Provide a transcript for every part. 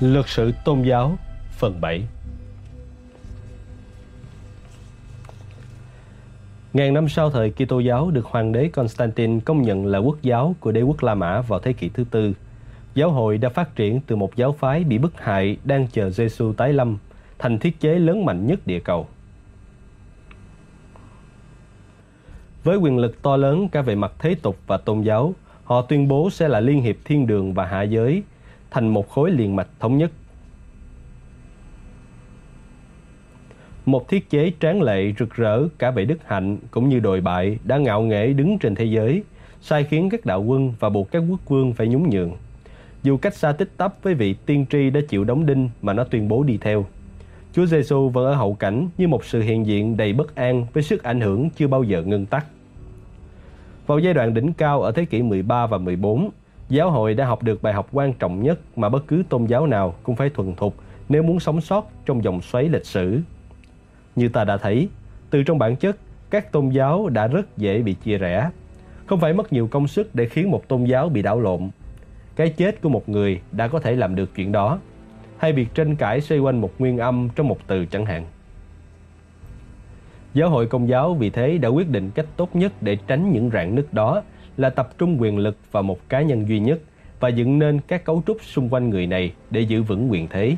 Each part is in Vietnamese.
Luật sự tôn giáo phần 7 Ngàn năm sau thời Kitô giáo được hoàng đế Constantine công nhận là quốc giáo của đế quốc La Mã vào thế kỷ thứ tư. Giáo hội đã phát triển từ một giáo phái bị bức hại đang chờ Giêsu tái lâm thành thiết chế lớn mạnh nhất địa cầu. Với quyền lực to lớn cả về mặt thế tục và tôn giáo, họ tuyên bố sẽ là liên hiệp thiên đường và hạ giới thành một khối liền mạch thống nhất. Một thiết chế tráng lệ rực rỡ cả về đức hạnh cũng như đồi bại đã ngạo nghễ đứng trên thế giới, sai khiến các đạo quân và buộc các quốc vương phải nhún nhường. Dù cách xa tích tắp với vị tiên tri đã chịu đóng đinh mà nó tuyên bố đi theo. Chúa Giêsu vẫn ở hậu cảnh như một sự hiện diện đầy bất an với sức ảnh hưởng chưa bao giờ ngưng tắt. Vào giai đoạn đỉnh cao ở thế kỷ 13 và 14, giáo hội đã học được bài học quan trọng nhất mà bất cứ tôn giáo nào cũng phải thuần thục nếu muốn sống sót trong dòng xoáy lịch sử. Như ta đã thấy, từ trong bản chất, các tôn giáo đã rất dễ bị chia rẽ. Không phải mất nhiều công sức để khiến một tôn giáo bị đảo lộn. Cái chết của một người đã có thể làm được chuyện đó. Hay việc tranh cãi xoay quanh một nguyên âm trong một từ chẳng hạn. Giáo hội công giáo vì thế đã quyết định cách tốt nhất để tránh những rạn nứt đó là tập trung quyền lực vào một cá nhân duy nhất và dựng nên các cấu trúc xung quanh người này để giữ vững quyền thế.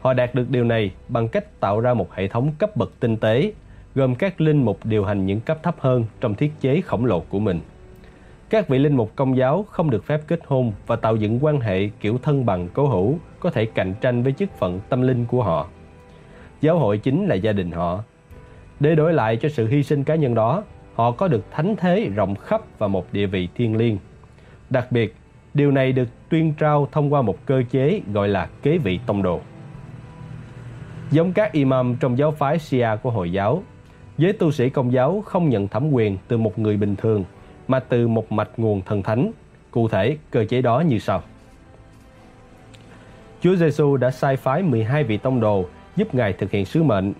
Họ đạt được điều này bằng cách tạo ra một hệ thống cấp bậc tinh tế, gồm các linh mục điều hành những cấp thấp hơn trong thiết chế khổng lồ của mình. Các vị linh mục công giáo không được phép kết hôn và tạo dựng quan hệ kiểu thân bằng cố hữu có thể cạnh tranh với chức phận tâm linh của họ. Giáo hội chính là gia đình họ. Để đổi lại cho sự hy sinh cá nhân đó, họ có được thánh thế rộng khắp và một địa vị thiêng liêng. Đặc biệt, điều này được tuyên trao thông qua một cơ chế gọi là kế vị tông đồ. Giống các imam trong giáo phái Shia của Hồi giáo, giới tu sĩ công giáo không nhận thẩm quyền từ một người bình thường mà từ một mạch nguồn thần thánh. Cụ thể, cơ chế đó như sau. Chúa Giêsu đã sai phái 12 vị tông đồ giúp Ngài thực hiện sứ mệnh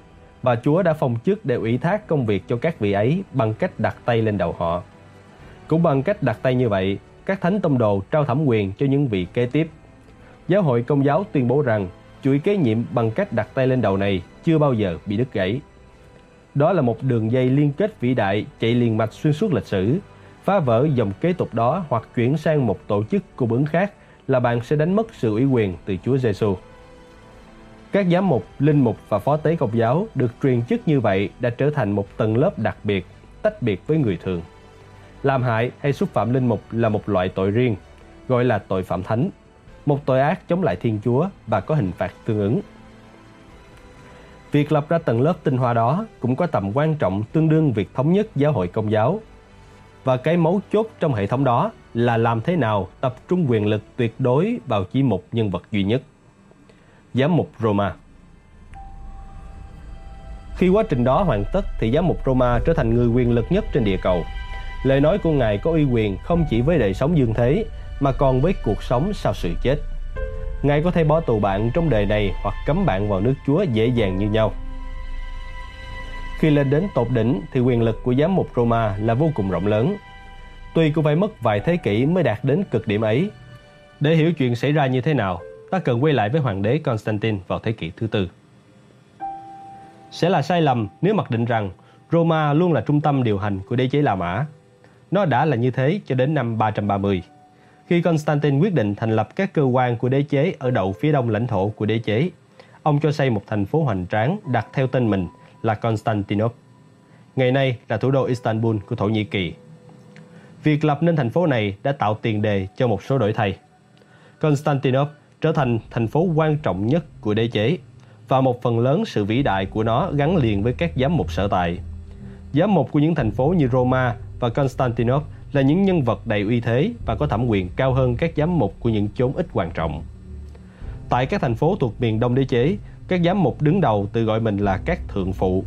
và Chúa đã phong chức để ủy thác công việc cho các vị ấy bằng cách đặt tay lên đầu họ. Cũng bằng cách đặt tay như vậy, các thánh tông đồ trao thẩm quyền cho những vị kế tiếp. Giáo hội công giáo tuyên bố rằng chuỗi kế nhiệm bằng cách đặt tay lên đầu này chưa bao giờ bị đứt gãy. Đó là một đường dây liên kết vĩ đại chạy liền mạch xuyên suốt lịch sử. Phá vỡ dòng kế tục đó hoặc chuyển sang một tổ chức cung ứng khác là bạn sẽ đánh mất sự ủy quyền từ Chúa Giêsu. Các giám mục, linh mục và phó tế công giáo được truyền chức như vậy đã trở thành một tầng lớp đặc biệt, tách biệt với người thường. Làm hại hay xúc phạm linh mục là một loại tội riêng, gọi là tội phạm thánh, một tội ác chống lại Thiên Chúa và có hình phạt tương ứng. Việc lập ra tầng lớp tinh hoa đó cũng có tầm quan trọng tương đương việc thống nhất giáo hội công giáo. Và cái mấu chốt trong hệ thống đó là làm thế nào tập trung quyền lực tuyệt đối vào chỉ một nhân vật duy nhất giám mục Roma. Khi quá trình đó hoàn tất thì giám mục Roma trở thành người quyền lực nhất trên địa cầu. Lời nói của Ngài có uy quyền không chỉ với đời sống dương thế mà còn với cuộc sống sau sự chết. Ngài có thể bỏ tù bạn trong đời này hoặc cấm bạn vào nước Chúa dễ dàng như nhau. Khi lên đến tột đỉnh thì quyền lực của giám mục Roma là vô cùng rộng lớn. Tuy cũng phải mất vài thế kỷ mới đạt đến cực điểm ấy. Để hiểu chuyện xảy ra như thế nào, ta cần quay lại với hoàng đế Constantine vào thế kỷ thứ tư. Sẽ là sai lầm nếu mặc định rằng Roma luôn là trung tâm điều hành của đế chế La Mã. Nó đã là như thế cho đến năm 330, khi Constantine quyết định thành lập các cơ quan của đế chế ở đậu phía đông lãnh thổ của đế chế. Ông cho xây một thành phố hoành tráng đặt theo tên mình là Constantinople. Ngày nay là thủ đô Istanbul của Thổ Nhĩ Kỳ. Việc lập nên thành phố này đã tạo tiền đề cho một số đổi thay. Constantinople trở thành thành phố quan trọng nhất của đế chế và một phần lớn sự vĩ đại của nó gắn liền với các giám mục sở tại. Giám mục của những thành phố như Roma và Constantinople là những nhân vật đầy uy thế và có thẩm quyền cao hơn các giám mục của những chốn ít quan trọng. Tại các thành phố thuộc miền Đông đế chế, các giám mục đứng đầu tự gọi mình là các thượng phụ.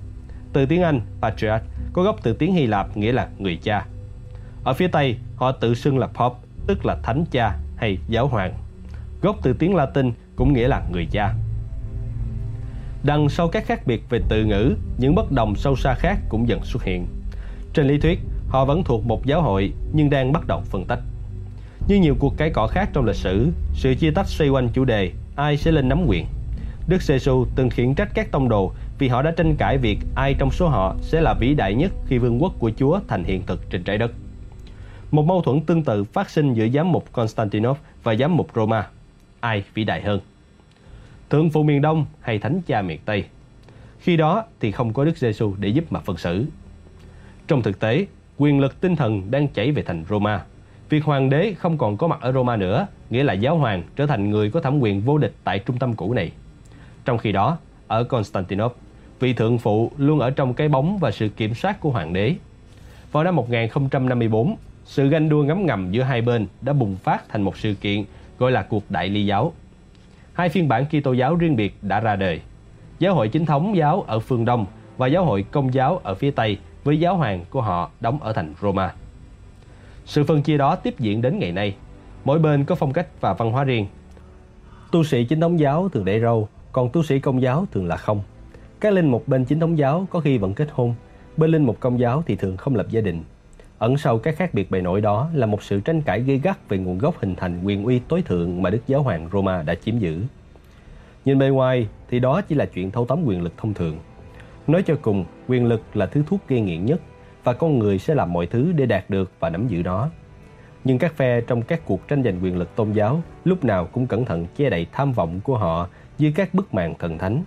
Từ tiếng Anh, patriarch có gốc từ tiếng Hy Lạp nghĩa là người cha. Ở phía Tây, họ tự xưng là Pope, tức là thánh cha hay giáo hoàng gốc từ tiếng Latin cũng nghĩa là người cha. Đằng sau các khác biệt về từ ngữ, những bất đồng sâu xa khác cũng dần xuất hiện. Trên lý thuyết, họ vẫn thuộc một giáo hội nhưng đang bắt đầu phân tách. Như nhiều cuộc cãi cọ khác trong lịch sử, sự chia tách xoay quanh chủ đề ai sẽ lên nắm quyền. Đức giê từng khiển trách các tông đồ vì họ đã tranh cãi việc ai trong số họ sẽ là vĩ đại nhất khi vương quốc của Chúa thành hiện thực trên trái đất. Một mâu thuẫn tương tự phát sinh giữa giám mục Constantinople và giám mục Roma. Ai vĩ đại hơn? Thượng phụ miền Đông hay thánh cha miền Tây? Khi đó thì không có Đức giêsu để giúp mà phân xử. Trong thực tế, quyền lực tinh thần đang chảy về thành Roma. Việc hoàng đế không còn có mặt ở Roma nữa, nghĩa là giáo hoàng trở thành người có thẩm quyền vô địch tại trung tâm cũ này. Trong khi đó, ở Constantinople, vị thượng phụ luôn ở trong cái bóng và sự kiểm soát của hoàng đế. Vào năm 1054, sự ganh đua ngấm ngầm giữa hai bên đã bùng phát thành một sự kiện gọi là cuộc đại ly giáo. Hai phiên bản Kitô giáo riêng biệt đã ra đời. Giáo hội chính thống giáo ở phương Đông và giáo hội công giáo ở phía Tây với giáo hoàng của họ đóng ở thành Roma. Sự phân chia đó tiếp diễn đến ngày nay. Mỗi bên có phong cách và văn hóa riêng. Tu sĩ chính thống giáo thường để râu, còn tu sĩ công giáo thường là không. Các linh mục bên chính thống giáo có khi vẫn kết hôn, bên linh mục công giáo thì thường không lập gia đình. Ẩn sau các khác biệt bề nổi đó là một sự tranh cãi gây gắt về nguồn gốc hình thành quyền uy tối thượng mà Đức Giáo hoàng Roma đã chiếm giữ. Nhìn bề ngoài thì đó chỉ là chuyện thâu tóm quyền lực thông thường. Nói cho cùng, quyền lực là thứ thuốc gây nghiện nhất và con người sẽ làm mọi thứ để đạt được và nắm giữ nó. Nhưng các phe trong các cuộc tranh giành quyền lực tôn giáo lúc nào cũng cẩn thận che đậy tham vọng của họ dưới các bức màn thần thánh.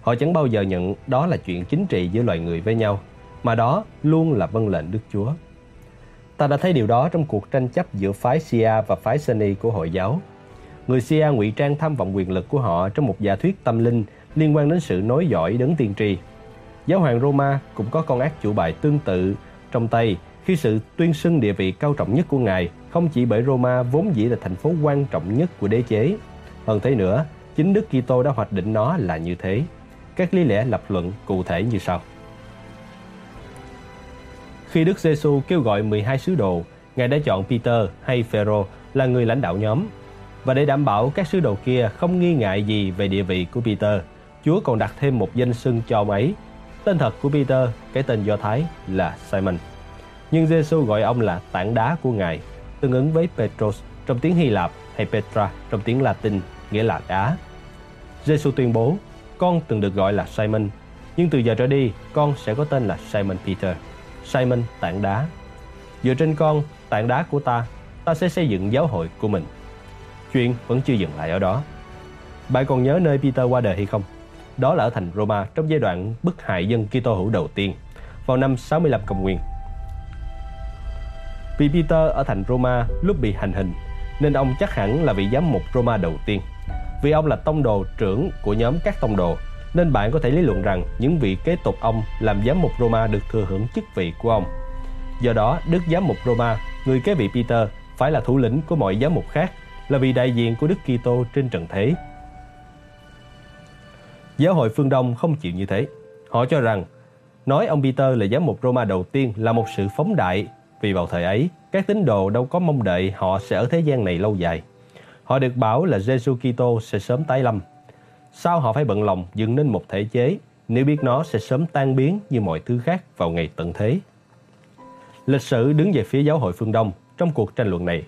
Họ chẳng bao giờ nhận đó là chuyện chính trị giữa loài người với nhau, mà đó luôn là vâng lệnh Đức Chúa. Ta đã thấy điều đó trong cuộc tranh chấp giữa phái Shia và phái Sunni của Hội giáo. Người Shia ngụy trang tham vọng quyền lực của họ trong một giả thuyết tâm linh liên quan đến sự nối dõi đấng tiên tri. Giáo hoàng Roma cũng có con ác chủ bài tương tự trong tay khi sự tuyên xưng địa vị cao trọng nhất của ngài không chỉ bởi Roma vốn dĩ là thành phố quan trọng nhất của đế chế. Hơn thế nữa, chính Đức Kitô đã hoạch định nó là như thế. Các lý lẽ lập luận cụ thể như sau. Khi Đức Giêsu kêu gọi 12 sứ đồ, Ngài đã chọn Peter hay Phêrô là người lãnh đạo nhóm. Và để đảm bảo các sứ đồ kia không nghi ngại gì về địa vị của Peter, Chúa còn đặt thêm một danh xưng cho ông ấy. Tên thật của Peter, cái tên Do Thái là Simon. Nhưng Giêsu gọi ông là tảng đá của Ngài, tương ứng với Petros trong tiếng Hy Lạp hay Petra trong tiếng Latin, nghĩa là đá. Giêsu tuyên bố, con từng được gọi là Simon, nhưng từ giờ trở đi con sẽ có tên là Simon Peter. Simon tảng đá. Dựa trên con, tảng đá của ta, ta sẽ xây dựng giáo hội của mình. Chuyện vẫn chưa dừng lại ở đó. Bạn còn nhớ nơi Peter qua đời hay không? Đó là ở thành Roma trong giai đoạn bức hại dân Kitô hữu đầu tiên, vào năm 65 công nguyên. Vì Peter ở thành Roma lúc bị hành hình, nên ông chắc hẳn là vị giám mục Roma đầu tiên. Vì ông là tông đồ trưởng của nhóm các tông đồ nên bạn có thể lý luận rằng những vị kế tục ông làm giám mục Roma được thừa hưởng chức vị của ông. Do đó, Đức Giám mục Roma, người kế vị Peter, phải là thủ lĩnh của mọi giám mục khác, là vị đại diện của Đức Kitô trên trần thế. Giáo hội phương Đông không chịu như thế. Họ cho rằng nói ông Peter là giám mục Roma đầu tiên là một sự phóng đại vì vào thời ấy, các tín đồ đâu có mong đợi họ sẽ ở thế gian này lâu dài. Họ được bảo là Jesus Kitô sẽ sớm tái lâm Sao họ phải bận lòng dựng nên một thể chế nếu biết nó sẽ sớm tan biến như mọi thứ khác vào ngày tận thế? Lịch sử đứng về phía giáo hội phương Đông trong cuộc tranh luận này.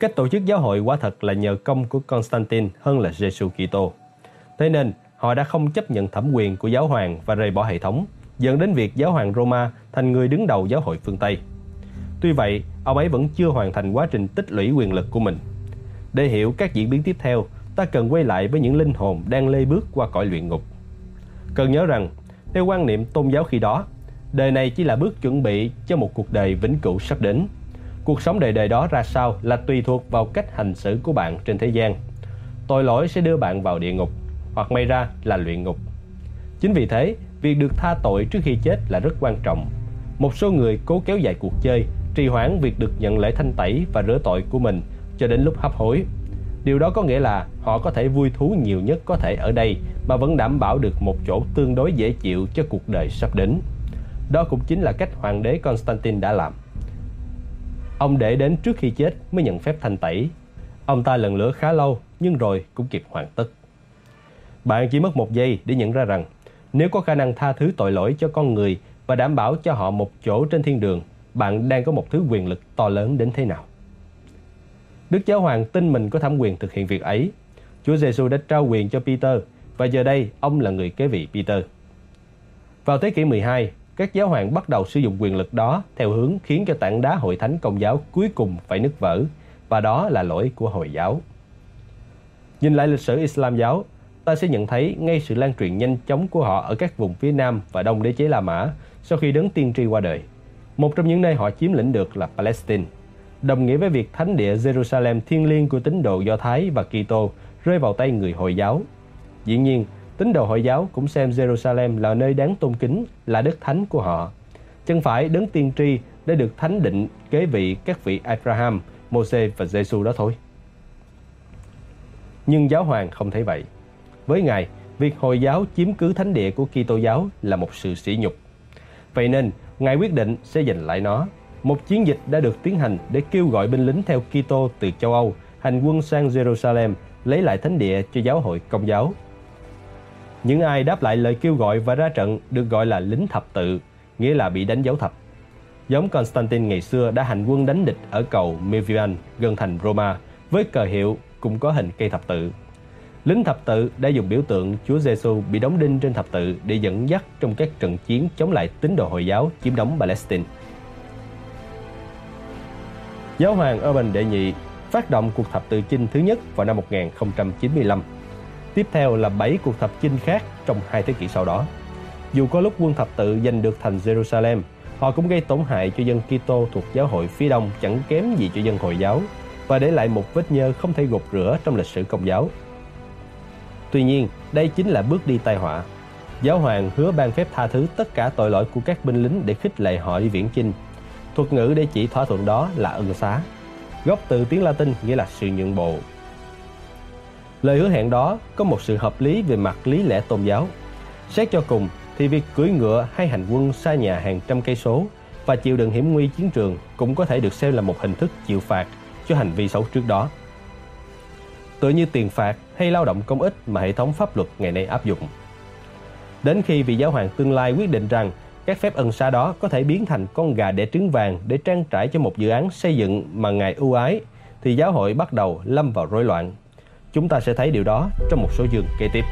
Cách tổ chức giáo hội quả thật là nhờ công của Constantine hơn là Jesus Kitô. Thế nên, họ đã không chấp nhận thẩm quyền của giáo hoàng và rời bỏ hệ thống, dẫn đến việc giáo hoàng Roma thành người đứng đầu giáo hội phương Tây. Tuy vậy, ông ấy vẫn chưa hoàn thành quá trình tích lũy quyền lực của mình. Để hiểu các diễn biến tiếp theo, ta cần quay lại với những linh hồn đang lê bước qua cõi luyện ngục. Cần nhớ rằng, theo quan niệm tôn giáo khi đó, đời này chỉ là bước chuẩn bị cho một cuộc đời vĩnh cửu sắp đến. Cuộc sống đời đời đó ra sao là tùy thuộc vào cách hành xử của bạn trên thế gian. Tội lỗi sẽ đưa bạn vào địa ngục, hoặc may ra là luyện ngục. Chính vì thế, việc được tha tội trước khi chết là rất quan trọng. Một số người cố kéo dài cuộc chơi, trì hoãn việc được nhận lễ thanh tẩy và rửa tội của mình cho đến lúc hấp hối Điều đó có nghĩa là họ có thể vui thú nhiều nhất có thể ở đây mà vẫn đảm bảo được một chỗ tương đối dễ chịu cho cuộc đời sắp đến. Đó cũng chính là cách hoàng đế Constantine đã làm. Ông để đến trước khi chết mới nhận phép thanh tẩy. Ông ta lần lửa khá lâu nhưng rồi cũng kịp hoàn tất. Bạn chỉ mất một giây để nhận ra rằng nếu có khả năng tha thứ tội lỗi cho con người và đảm bảo cho họ một chỗ trên thiên đường, bạn đang có một thứ quyền lực to lớn đến thế nào. Đức Giáo Hoàng tin mình có thẩm quyền thực hiện việc ấy. Chúa Giêsu đã trao quyền cho Peter và giờ đây ông là người kế vị Peter. Vào thế kỷ 12, các giáo hoàng bắt đầu sử dụng quyền lực đó theo hướng khiến cho tảng đá hội thánh công giáo cuối cùng phải nứt vỡ và đó là lỗi của Hồi giáo. Nhìn lại lịch sử Islam giáo, ta sẽ nhận thấy ngay sự lan truyền nhanh chóng của họ ở các vùng phía Nam và Đông đế chế La Mã sau khi đấng tiên tri qua đời. Một trong những nơi họ chiếm lĩnh được là Palestine, đồng nghĩa với việc thánh địa Jerusalem thiêng liêng của tín đồ Do Thái và Kitô rơi vào tay người Hồi giáo. Dĩ nhiên, tín đồ Hồi giáo cũng xem Jerusalem là nơi đáng tôn kính, là đất thánh của họ. Chân phải đấng tiên tri đã được thánh định kế vị các vị Abraham, Moses và Giêsu đó thôi. Nhưng giáo hoàng không thấy vậy. Với Ngài, việc Hồi giáo chiếm cứ thánh địa của Kitô giáo là một sự sỉ nhục. Vậy nên, Ngài quyết định sẽ giành lại nó. Một chiến dịch đã được tiến hành để kêu gọi binh lính theo Kitô từ châu Âu hành quân sang Jerusalem lấy lại thánh địa cho giáo hội công giáo. Những ai đáp lại lời kêu gọi và ra trận được gọi là lính thập tự, nghĩa là bị đánh dấu thập. Giống Constantine ngày xưa đã hành quân đánh địch ở cầu Milvian gần thành Roma với cờ hiệu cũng có hình cây thập tự. Lính thập tự đã dùng biểu tượng Chúa Giêsu bị đóng đinh trên thập tự để dẫn dắt trong các trận chiến chống lại tín đồ Hồi giáo chiếm đóng Palestine. Giáo hoàng Urban đệ nhị phát động cuộc thập tự chinh thứ nhất vào năm 1095. Tiếp theo là 7 cuộc thập chinh khác trong hai thế kỷ sau đó. Dù có lúc quân thập tự giành được thành Jerusalem, họ cũng gây tổn hại cho dân Kitô thuộc giáo hội phía đông chẳng kém gì cho dân Hồi giáo và để lại một vết nhơ không thể gột rửa trong lịch sử công giáo. Tuy nhiên, đây chính là bước đi tai họa. Giáo hoàng hứa ban phép tha thứ tất cả tội lỗi của các binh lính để khích lệ họ đi viễn chinh. Thuật ngữ để chỉ thỏa thuận đó là ân xá. Gốc từ tiếng Latin nghĩa là sự nhượng bộ. Lời hứa hẹn đó có một sự hợp lý về mặt lý lẽ tôn giáo. Xét cho cùng thì việc cưỡi ngựa hay hành quân xa nhà hàng trăm cây số và chịu đựng hiểm nguy chiến trường cũng có thể được xem là một hình thức chịu phạt cho hành vi xấu trước đó. Tựa như tiền phạt hay lao động công ích mà hệ thống pháp luật ngày nay áp dụng. Đến khi vị giáo hoàng tương lai quyết định rằng các phép ân xá đó có thể biến thành con gà đẻ trứng vàng để trang trải cho một dự án xây dựng mà Ngài ưu ái, thì giáo hội bắt đầu lâm vào rối loạn. Chúng ta sẽ thấy điều đó trong một số chương kế tiếp.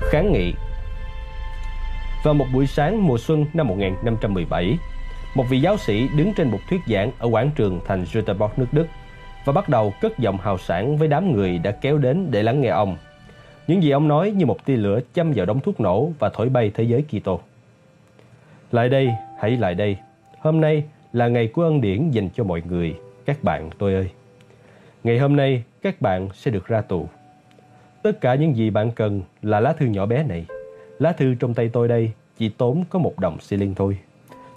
Kháng nghị Vào một buổi sáng mùa xuân năm 1517, một vị giáo sĩ đứng trên một thuyết giảng ở quảng trường thành Göteborg nước Đức và bắt đầu cất giọng hào sảng với đám người đã kéo đến để lắng nghe ông. Những gì ông nói như một tia lửa châm vào đống thuốc nổ và thổi bay thế giới Kitô. Lại đây, hãy lại đây. Hôm nay là ngày của ân điển dành cho mọi người, các bạn tôi ơi. Ngày hôm nay, các bạn sẽ được ra tù. Tất cả những gì bạn cần là lá thư nhỏ bé này. Lá thư trong tay tôi đây chỉ tốn có một đồng xi linh thôi.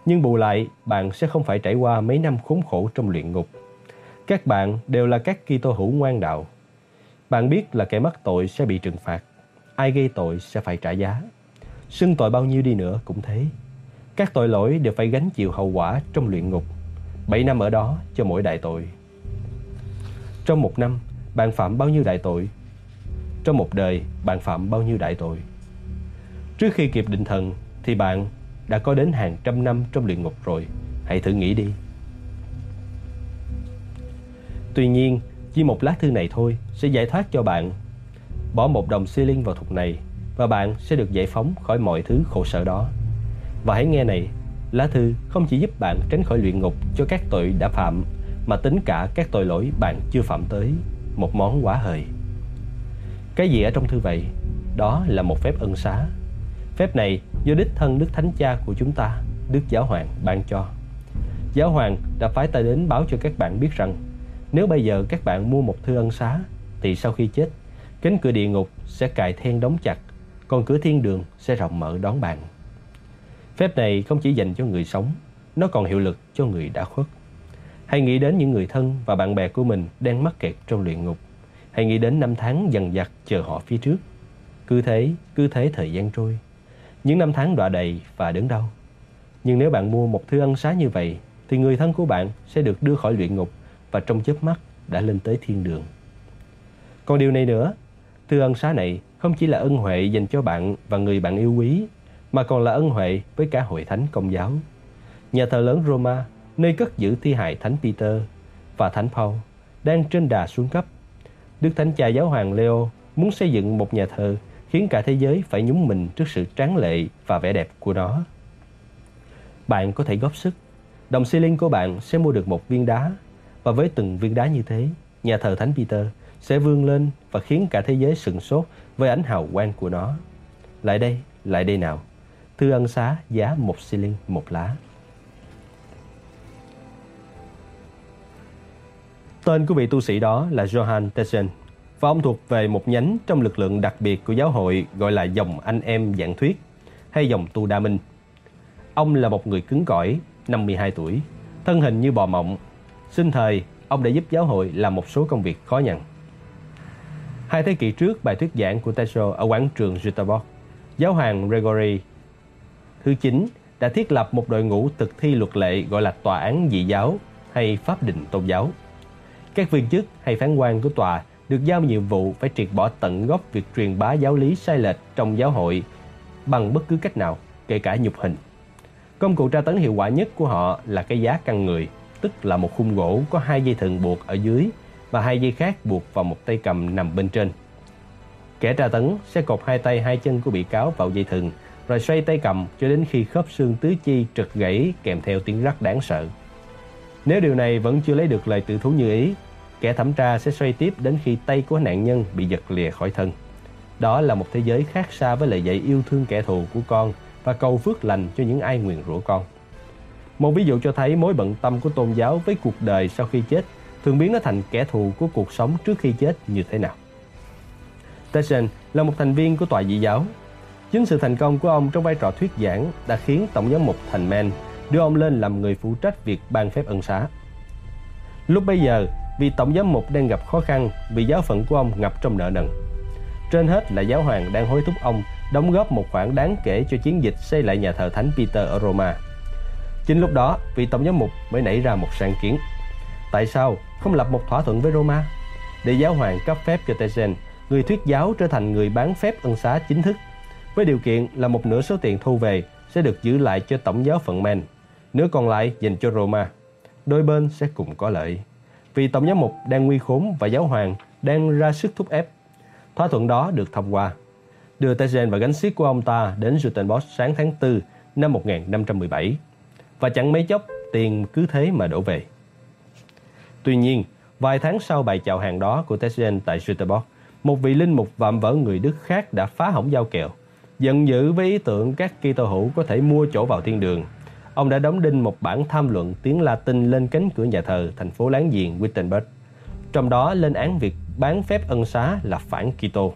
Nhưng bù lại, bạn sẽ không phải trải qua mấy năm khốn khổ trong luyện ngục. Các bạn đều là các Kitô hữu ngoan đạo. Bạn biết là kẻ mắc tội sẽ bị trừng phạt. Ai gây tội sẽ phải trả giá. Xưng tội bao nhiêu đi nữa cũng thế. Các tội lỗi đều phải gánh chịu hậu quả trong luyện ngục. bảy năm ở đó cho mỗi đại tội. Trong một năm, bạn phạm bao nhiêu đại tội? Trong một đời, bạn phạm bao nhiêu đại tội? Trước khi kịp định thần, thì bạn đã có đến hàng trăm năm trong luyện ngục rồi. Hãy thử nghĩ đi. Tuy nhiên, chỉ một lá thư này thôi sẽ giải thoát cho bạn. Bỏ một đồng xi linh vào thục này và bạn sẽ được giải phóng khỏi mọi thứ khổ sở đó. Và hãy nghe này, lá thư không chỉ giúp bạn tránh khỏi luyện ngục cho các tội đã phạm mà tính cả các tội lỗi bạn chưa phạm tới, một món quá hời. Cái gì ở trong thư vậy? Đó là một phép ân xá. Phép này do đích thân Đức Thánh Cha của chúng ta, Đức Giáo Hoàng ban cho. Giáo Hoàng đã phái ta đến báo cho các bạn biết rằng nếu bây giờ các bạn mua một thư ân xá thì sau khi chết, cánh cửa địa ngục sẽ cài then đóng chặt, còn cửa thiên đường sẽ rộng mở đón bạn. Phép này không chỉ dành cho người sống, nó còn hiệu lực cho người đã khuất. Hãy nghĩ đến những người thân và bạn bè của mình đang mắc kẹt trong luyện ngục. Hãy nghĩ đến năm tháng dần dặt chờ họ phía trước. Cứ thế, cứ thế thời gian trôi. Những năm tháng đọa đầy và đớn đau. Nhưng nếu bạn mua một thư ân xá như vậy, thì người thân của bạn sẽ được đưa khỏi luyện ngục và trong chớp mắt đã lên tới thiên đường. Còn điều này nữa, thư ân xá này không chỉ là ân huệ dành cho bạn và người bạn yêu quý, mà còn là ân huệ với cả hội thánh công giáo. Nhà thờ lớn Roma nơi cất giữ thi hài Thánh Peter và Thánh Paul, đang trên đà xuống cấp. Đức Thánh Cha Giáo hoàng Leo muốn xây dựng một nhà thờ khiến cả thế giới phải nhúng mình trước sự tráng lệ và vẻ đẹp của nó. Bạn có thể góp sức. Đồng xi linh của bạn sẽ mua được một viên đá và với từng viên đá như thế, nhà thờ Thánh Peter sẽ vươn lên và khiến cả thế giới sừng sốt với ánh hào quang của nó. Lại đây, lại đây nào. Thư ân xá giá một xi linh một lá. Tên của vị tu sĩ đó là Johann Tessen và ông thuộc về một nhánh trong lực lượng đặc biệt của giáo hội gọi là dòng anh em giảng thuyết hay dòng tu đa minh. Ông là một người cứng cỏi, 52 tuổi, thân hình như bò mộng. Sinh thời, ông đã giúp giáo hội làm một số công việc khó nhằn. Hai thế kỷ trước, bài thuyết giảng của Tesho ở quảng trường Göteborg, giáo hoàng Gregory thứ 9 đã thiết lập một đội ngũ thực thi luật lệ gọi là tòa án dị giáo hay pháp định tôn giáo. Các viên chức hay phán quan của tòa được giao nhiệm vụ phải triệt bỏ tận gốc việc truyền bá giáo lý sai lệch trong giáo hội bằng bất cứ cách nào, kể cả nhục hình. Công cụ tra tấn hiệu quả nhất của họ là cái giá căn người, tức là một khung gỗ có hai dây thừng buộc ở dưới và hai dây khác buộc vào một tay cầm nằm bên trên. Kẻ tra tấn sẽ cột hai tay hai chân của bị cáo vào dây thừng, rồi xoay tay cầm cho đến khi khớp xương tứ chi trật gãy kèm theo tiếng rắc đáng sợ. Nếu điều này vẫn chưa lấy được lời tự thú như ý, kẻ thẩm tra sẽ xoay tiếp đến khi tay của nạn nhân bị giật lìa khỏi thân. Đó là một thế giới khác xa với lời dạy yêu thương kẻ thù của con và cầu phước lành cho những ai nguyền rủa con. Một ví dụ cho thấy mối bận tâm của tôn giáo với cuộc đời sau khi chết thường biến nó thành kẻ thù của cuộc sống trước khi chết như thế nào. Tyson là một thành viên của tòa dị giáo. Chính sự thành công của ông trong vai trò thuyết giảng đã khiến Tổng giám mục Thành Men đưa ông lên làm người phụ trách việc ban phép ân xá. Lúc bây giờ, vì Tổng giám mục đang gặp khó khăn vì giáo phận của ông ngập trong nợ nần. Trên hết là giáo hoàng đang hối thúc ông đóng góp một khoản đáng kể cho chiến dịch xây lại nhà thờ Thánh Peter ở Roma. Chính lúc đó, vị tổng giám mục mới nảy ra một sáng kiến. Tại sao không lập một thỏa thuận với Roma để giáo hoàng cấp phép cho Tezen, người thuyết giáo trở thành người bán phép ân xá chính thức, với điều kiện là một nửa số tiền thu về sẽ được giữ lại cho tổng giáo phận Men, nửa còn lại dành cho Roma. Đôi bên sẽ cùng có lợi. Vì tổng giám mục đang nguy khốn và giáo hoàng đang ra sức thúc ép. Thỏa thuận đó được thông qua đưa Tezen và gánh xiết của ông ta đến Jutenbosch sáng tháng 4 năm 1517 và chẳng mấy chốc tiền cứ thế mà đổ về. Tuy nhiên, vài tháng sau bài chào hàng đó của Tezen tại Jutenbosch, một vị linh mục vạm vỡ người Đức khác đã phá hỏng giao kèo. Giận dữ với ý tưởng các Kitô hữu có thể mua chỗ vào thiên đường, ông đã đóng đinh một bản tham luận tiếng Latin lên cánh cửa nhà thờ thành phố láng giềng Wittenberg. Trong đó lên án việc bán phép ân xá là phản Kitô.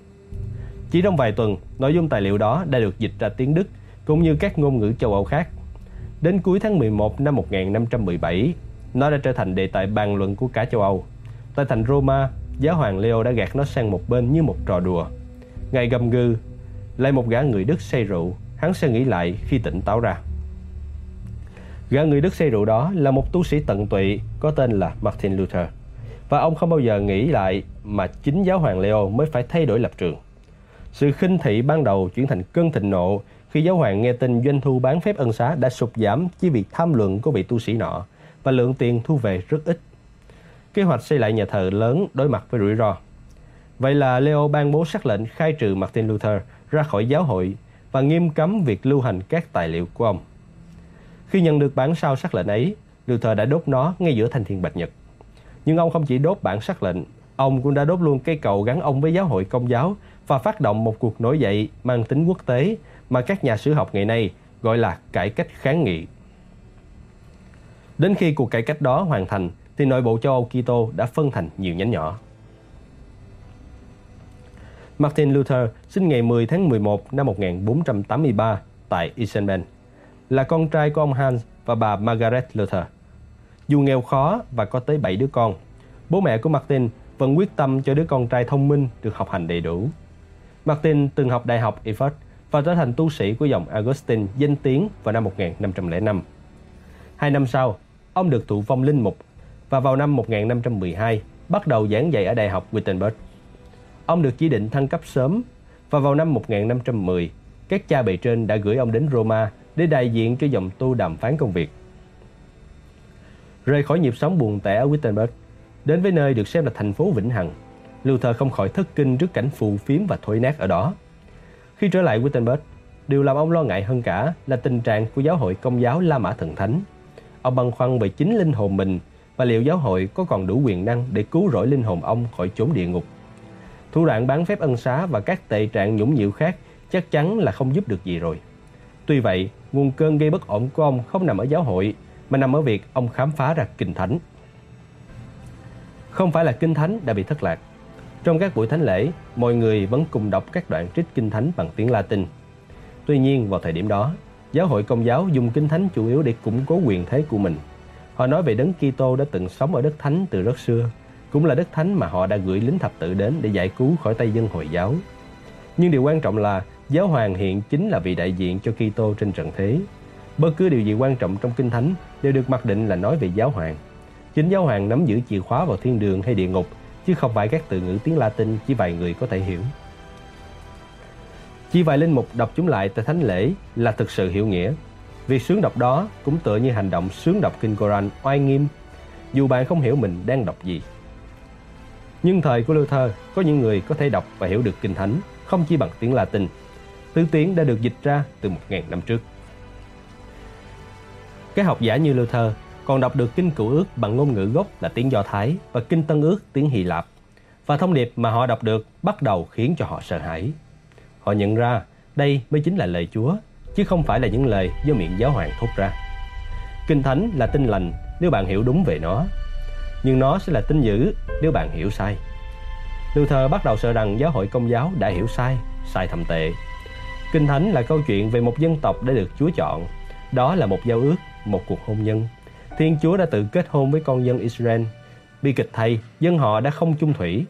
Chỉ trong vài tuần, nội dung tài liệu đó đã được dịch ra tiếng Đức cũng như các ngôn ngữ châu Âu khác. Đến cuối tháng 11 năm 1517, nó đã trở thành đề tài bàn luận của cả châu Âu. Tại thành Roma, giáo hoàng Leo đã gạt nó sang một bên như một trò đùa. Ngày gầm gừ, lại một gã người Đức say rượu, hắn sẽ nghĩ lại khi tỉnh táo ra. Gã người Đức say rượu đó là một tu sĩ tận tụy có tên là Martin Luther. Và ông không bao giờ nghĩ lại mà chính giáo hoàng Leo mới phải thay đổi lập trường. Sự khinh thị ban đầu chuyển thành cơn thịnh nộ khi giáo hoàng nghe tin doanh thu bán phép ân xá đã sụt giảm chỉ vì tham lượng của vị tu sĩ nọ và lượng tiền thu về rất ít. Kế hoạch xây lại nhà thờ lớn đối mặt với rủi ro. Vậy là Leo ban bố sắc lệnh khai trừ Martin Luther ra khỏi giáo hội và nghiêm cấm việc lưu hành các tài liệu của ông. Khi nhận được bản sao sắc lệnh ấy, Luther đã đốt nó ngay giữa thành thiên bạch nhật. Nhưng ông không chỉ đốt bản sắc lệnh, ông cũng đã đốt luôn cây cầu gắn ông với giáo hội công giáo và phát động một cuộc nổi dậy mang tính quốc tế mà các nhà sử học ngày nay gọi là cải cách kháng nghị. Đến khi cuộc cải cách đó hoàn thành thì nội bộ châu Âu Kitô đã phân thành nhiều nhánh nhỏ. Martin Luther sinh ngày 10 tháng 11 năm 1483 tại Isenben, là con trai của ông Hans và bà Margaret Luther. Dù nghèo khó và có tới 7 đứa con, bố mẹ của Martin vẫn quyết tâm cho đứa con trai thông minh được học hành đầy đủ. Martin từng học đại học Erfurt và trở thành tu sĩ của dòng Augustine danh tiếng vào năm 1505. Hai năm sau, ông được thụ phong linh mục và vào năm 1512 bắt đầu giảng dạy ở Đại học Wittenberg. Ông được chỉ định thăng cấp sớm và vào năm 1510, các cha bề trên đã gửi ông đến Roma để đại diện cho dòng tu đàm phán công việc. Rời khỏi nhịp sống buồn tẻ ở Wittenberg, đến với nơi được xem là thành phố vĩnh hằng, Luther không khỏi thất kinh trước cảnh phù phiếm và thối nát ở đó. Khi trở lại Wittenberg, điều làm ông lo ngại hơn cả là tình trạng của giáo hội công giáo La Mã Thần Thánh. Ông băn khoăn về chính linh hồn mình và liệu giáo hội có còn đủ quyền năng để cứu rỗi linh hồn ông khỏi chốn địa ngục. Thủ đoạn bán phép ân xá và các tệ trạng nhũng nhiễu khác chắc chắn là không giúp được gì rồi. Tuy vậy, nguồn cơn gây bất ổn của ông không nằm ở giáo hội mà nằm ở việc ông khám phá ra kinh thánh. Không phải là kinh thánh đã bị thất lạc. Trong các buổi thánh lễ, mọi người vẫn cùng đọc các đoạn trích kinh thánh bằng tiếng Latin. Tuy nhiên, vào thời điểm đó, giáo hội công giáo dùng kinh thánh chủ yếu để củng cố quyền thế của mình. Họ nói về đấng Kitô đã từng sống ở đất thánh từ rất xưa, cũng là đất thánh mà họ đã gửi lính thập tự đến để giải cứu khỏi tay dân Hồi giáo. Nhưng điều quan trọng là giáo hoàng hiện chính là vị đại diện cho Kitô trên trần thế. Bất cứ điều gì quan trọng trong kinh thánh đều được mặc định là nói về giáo hoàng. Chính giáo hoàng nắm giữ chìa khóa vào thiên đường hay địa ngục, chứ không phải các từ ngữ tiếng Latin chỉ vài người có thể hiểu. Chỉ vài linh mục đọc chúng lại tại thánh lễ là thực sự hiểu nghĩa. Việc sướng đọc đó cũng tựa như hành động sướng đọc kinh Koran oai nghiêm, dù bạn không hiểu mình đang đọc gì. Nhưng thời của Luther, có những người có thể đọc và hiểu được kinh thánh, không chỉ bằng tiếng Latin. Tứ tiếng đã được dịch ra từ 1.000 năm trước. Các học giả như Luther còn đọc được kinh cựu ước bằng ngôn ngữ gốc là tiếng Do Thái và kinh Tân ước tiếng Hy Lạp. Và thông điệp mà họ đọc được bắt đầu khiến cho họ sợ hãi. Họ nhận ra đây mới chính là lời Chúa, chứ không phải là những lời do miệng giáo hoàng thốt ra. Kinh Thánh là tin lành nếu bạn hiểu đúng về nó, nhưng nó sẽ là tin dữ nếu bạn hiểu sai. Luther bắt đầu sợ rằng giáo hội công giáo đã hiểu sai, sai thầm tệ. Kinh Thánh là câu chuyện về một dân tộc đã được Chúa chọn. Đó là một giao ước, một cuộc hôn nhân. Thiên Chúa đã tự kết hôn với con dân Israel. Bi kịch thay, dân họ đã không chung thủy.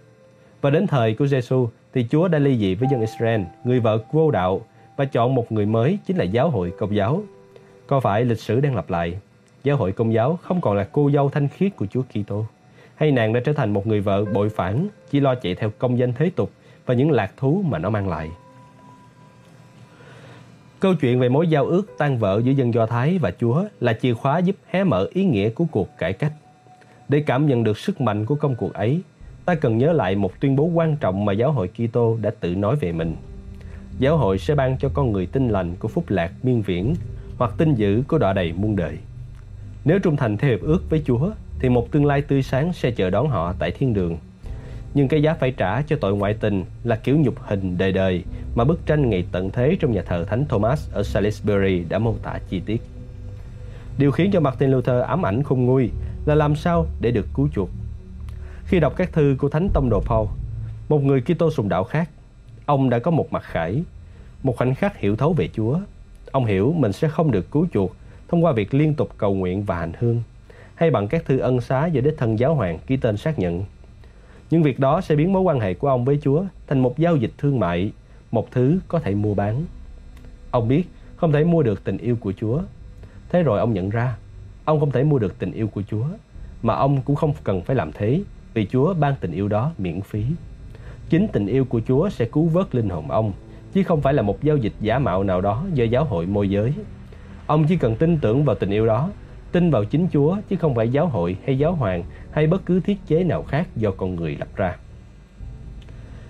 Và đến thời của Giêsu thì Chúa đã ly dị với dân Israel, người vợ vô đạo và chọn một người mới chính là giáo hội công giáo. Có phải lịch sử đang lặp lại? Giáo hội công giáo không còn là cô dâu thanh khiết của Chúa Kitô, hay nàng đã trở thành một người vợ bội phản, chỉ lo chạy theo công danh thế tục và những lạc thú mà nó mang lại. Câu chuyện về mối giao ước tan vỡ giữa dân Do Thái và Chúa là chìa khóa giúp hé mở ý nghĩa của cuộc cải cách. Để cảm nhận được sức mạnh của công cuộc ấy, ta cần nhớ lại một tuyên bố quan trọng mà giáo hội Kitô đã tự nói về mình. Giáo hội sẽ ban cho con người tin lành của phúc lạc miên viễn hoặc tin dữ của đọa đầy muôn đời. Nếu trung thành theo hiệp ước với Chúa thì một tương lai tươi sáng sẽ chờ đón họ tại thiên đường. Nhưng cái giá phải trả cho tội ngoại tình là kiểu nhục hình đời đời mà bức tranh ngày tận thế trong nhà thờ Thánh Thomas ở Salisbury đã mô tả chi tiết. Điều khiến cho Martin Luther ám ảnh khôn nguôi là làm sao để được cứu chuộc. Khi đọc các thư của Thánh Tông Đồ Paul, một người Kitô sùng đạo khác, ông đã có một mặt khải, một khoảnh khắc hiểu thấu về Chúa. Ông hiểu mình sẽ không được cứu chuộc thông qua việc liên tục cầu nguyện và hành hương, hay bằng các thư ân xá do đích thân giáo hoàng ký tên xác nhận. Nhưng việc đó sẽ biến mối quan hệ của ông với Chúa thành một giao dịch thương mại, một thứ có thể mua bán. Ông biết không thể mua được tình yêu của Chúa. Thế rồi ông nhận ra, ông không thể mua được tình yêu của Chúa, mà ông cũng không cần phải làm thế vì Chúa ban tình yêu đó miễn phí. Chính tình yêu của Chúa sẽ cứu vớt linh hồn ông, chứ không phải là một giao dịch giả mạo nào đó do giáo hội môi giới. Ông chỉ cần tin tưởng vào tình yêu đó, tin vào chính Chúa chứ không phải giáo hội hay giáo hoàng hay bất cứ thiết chế nào khác do con người lập ra.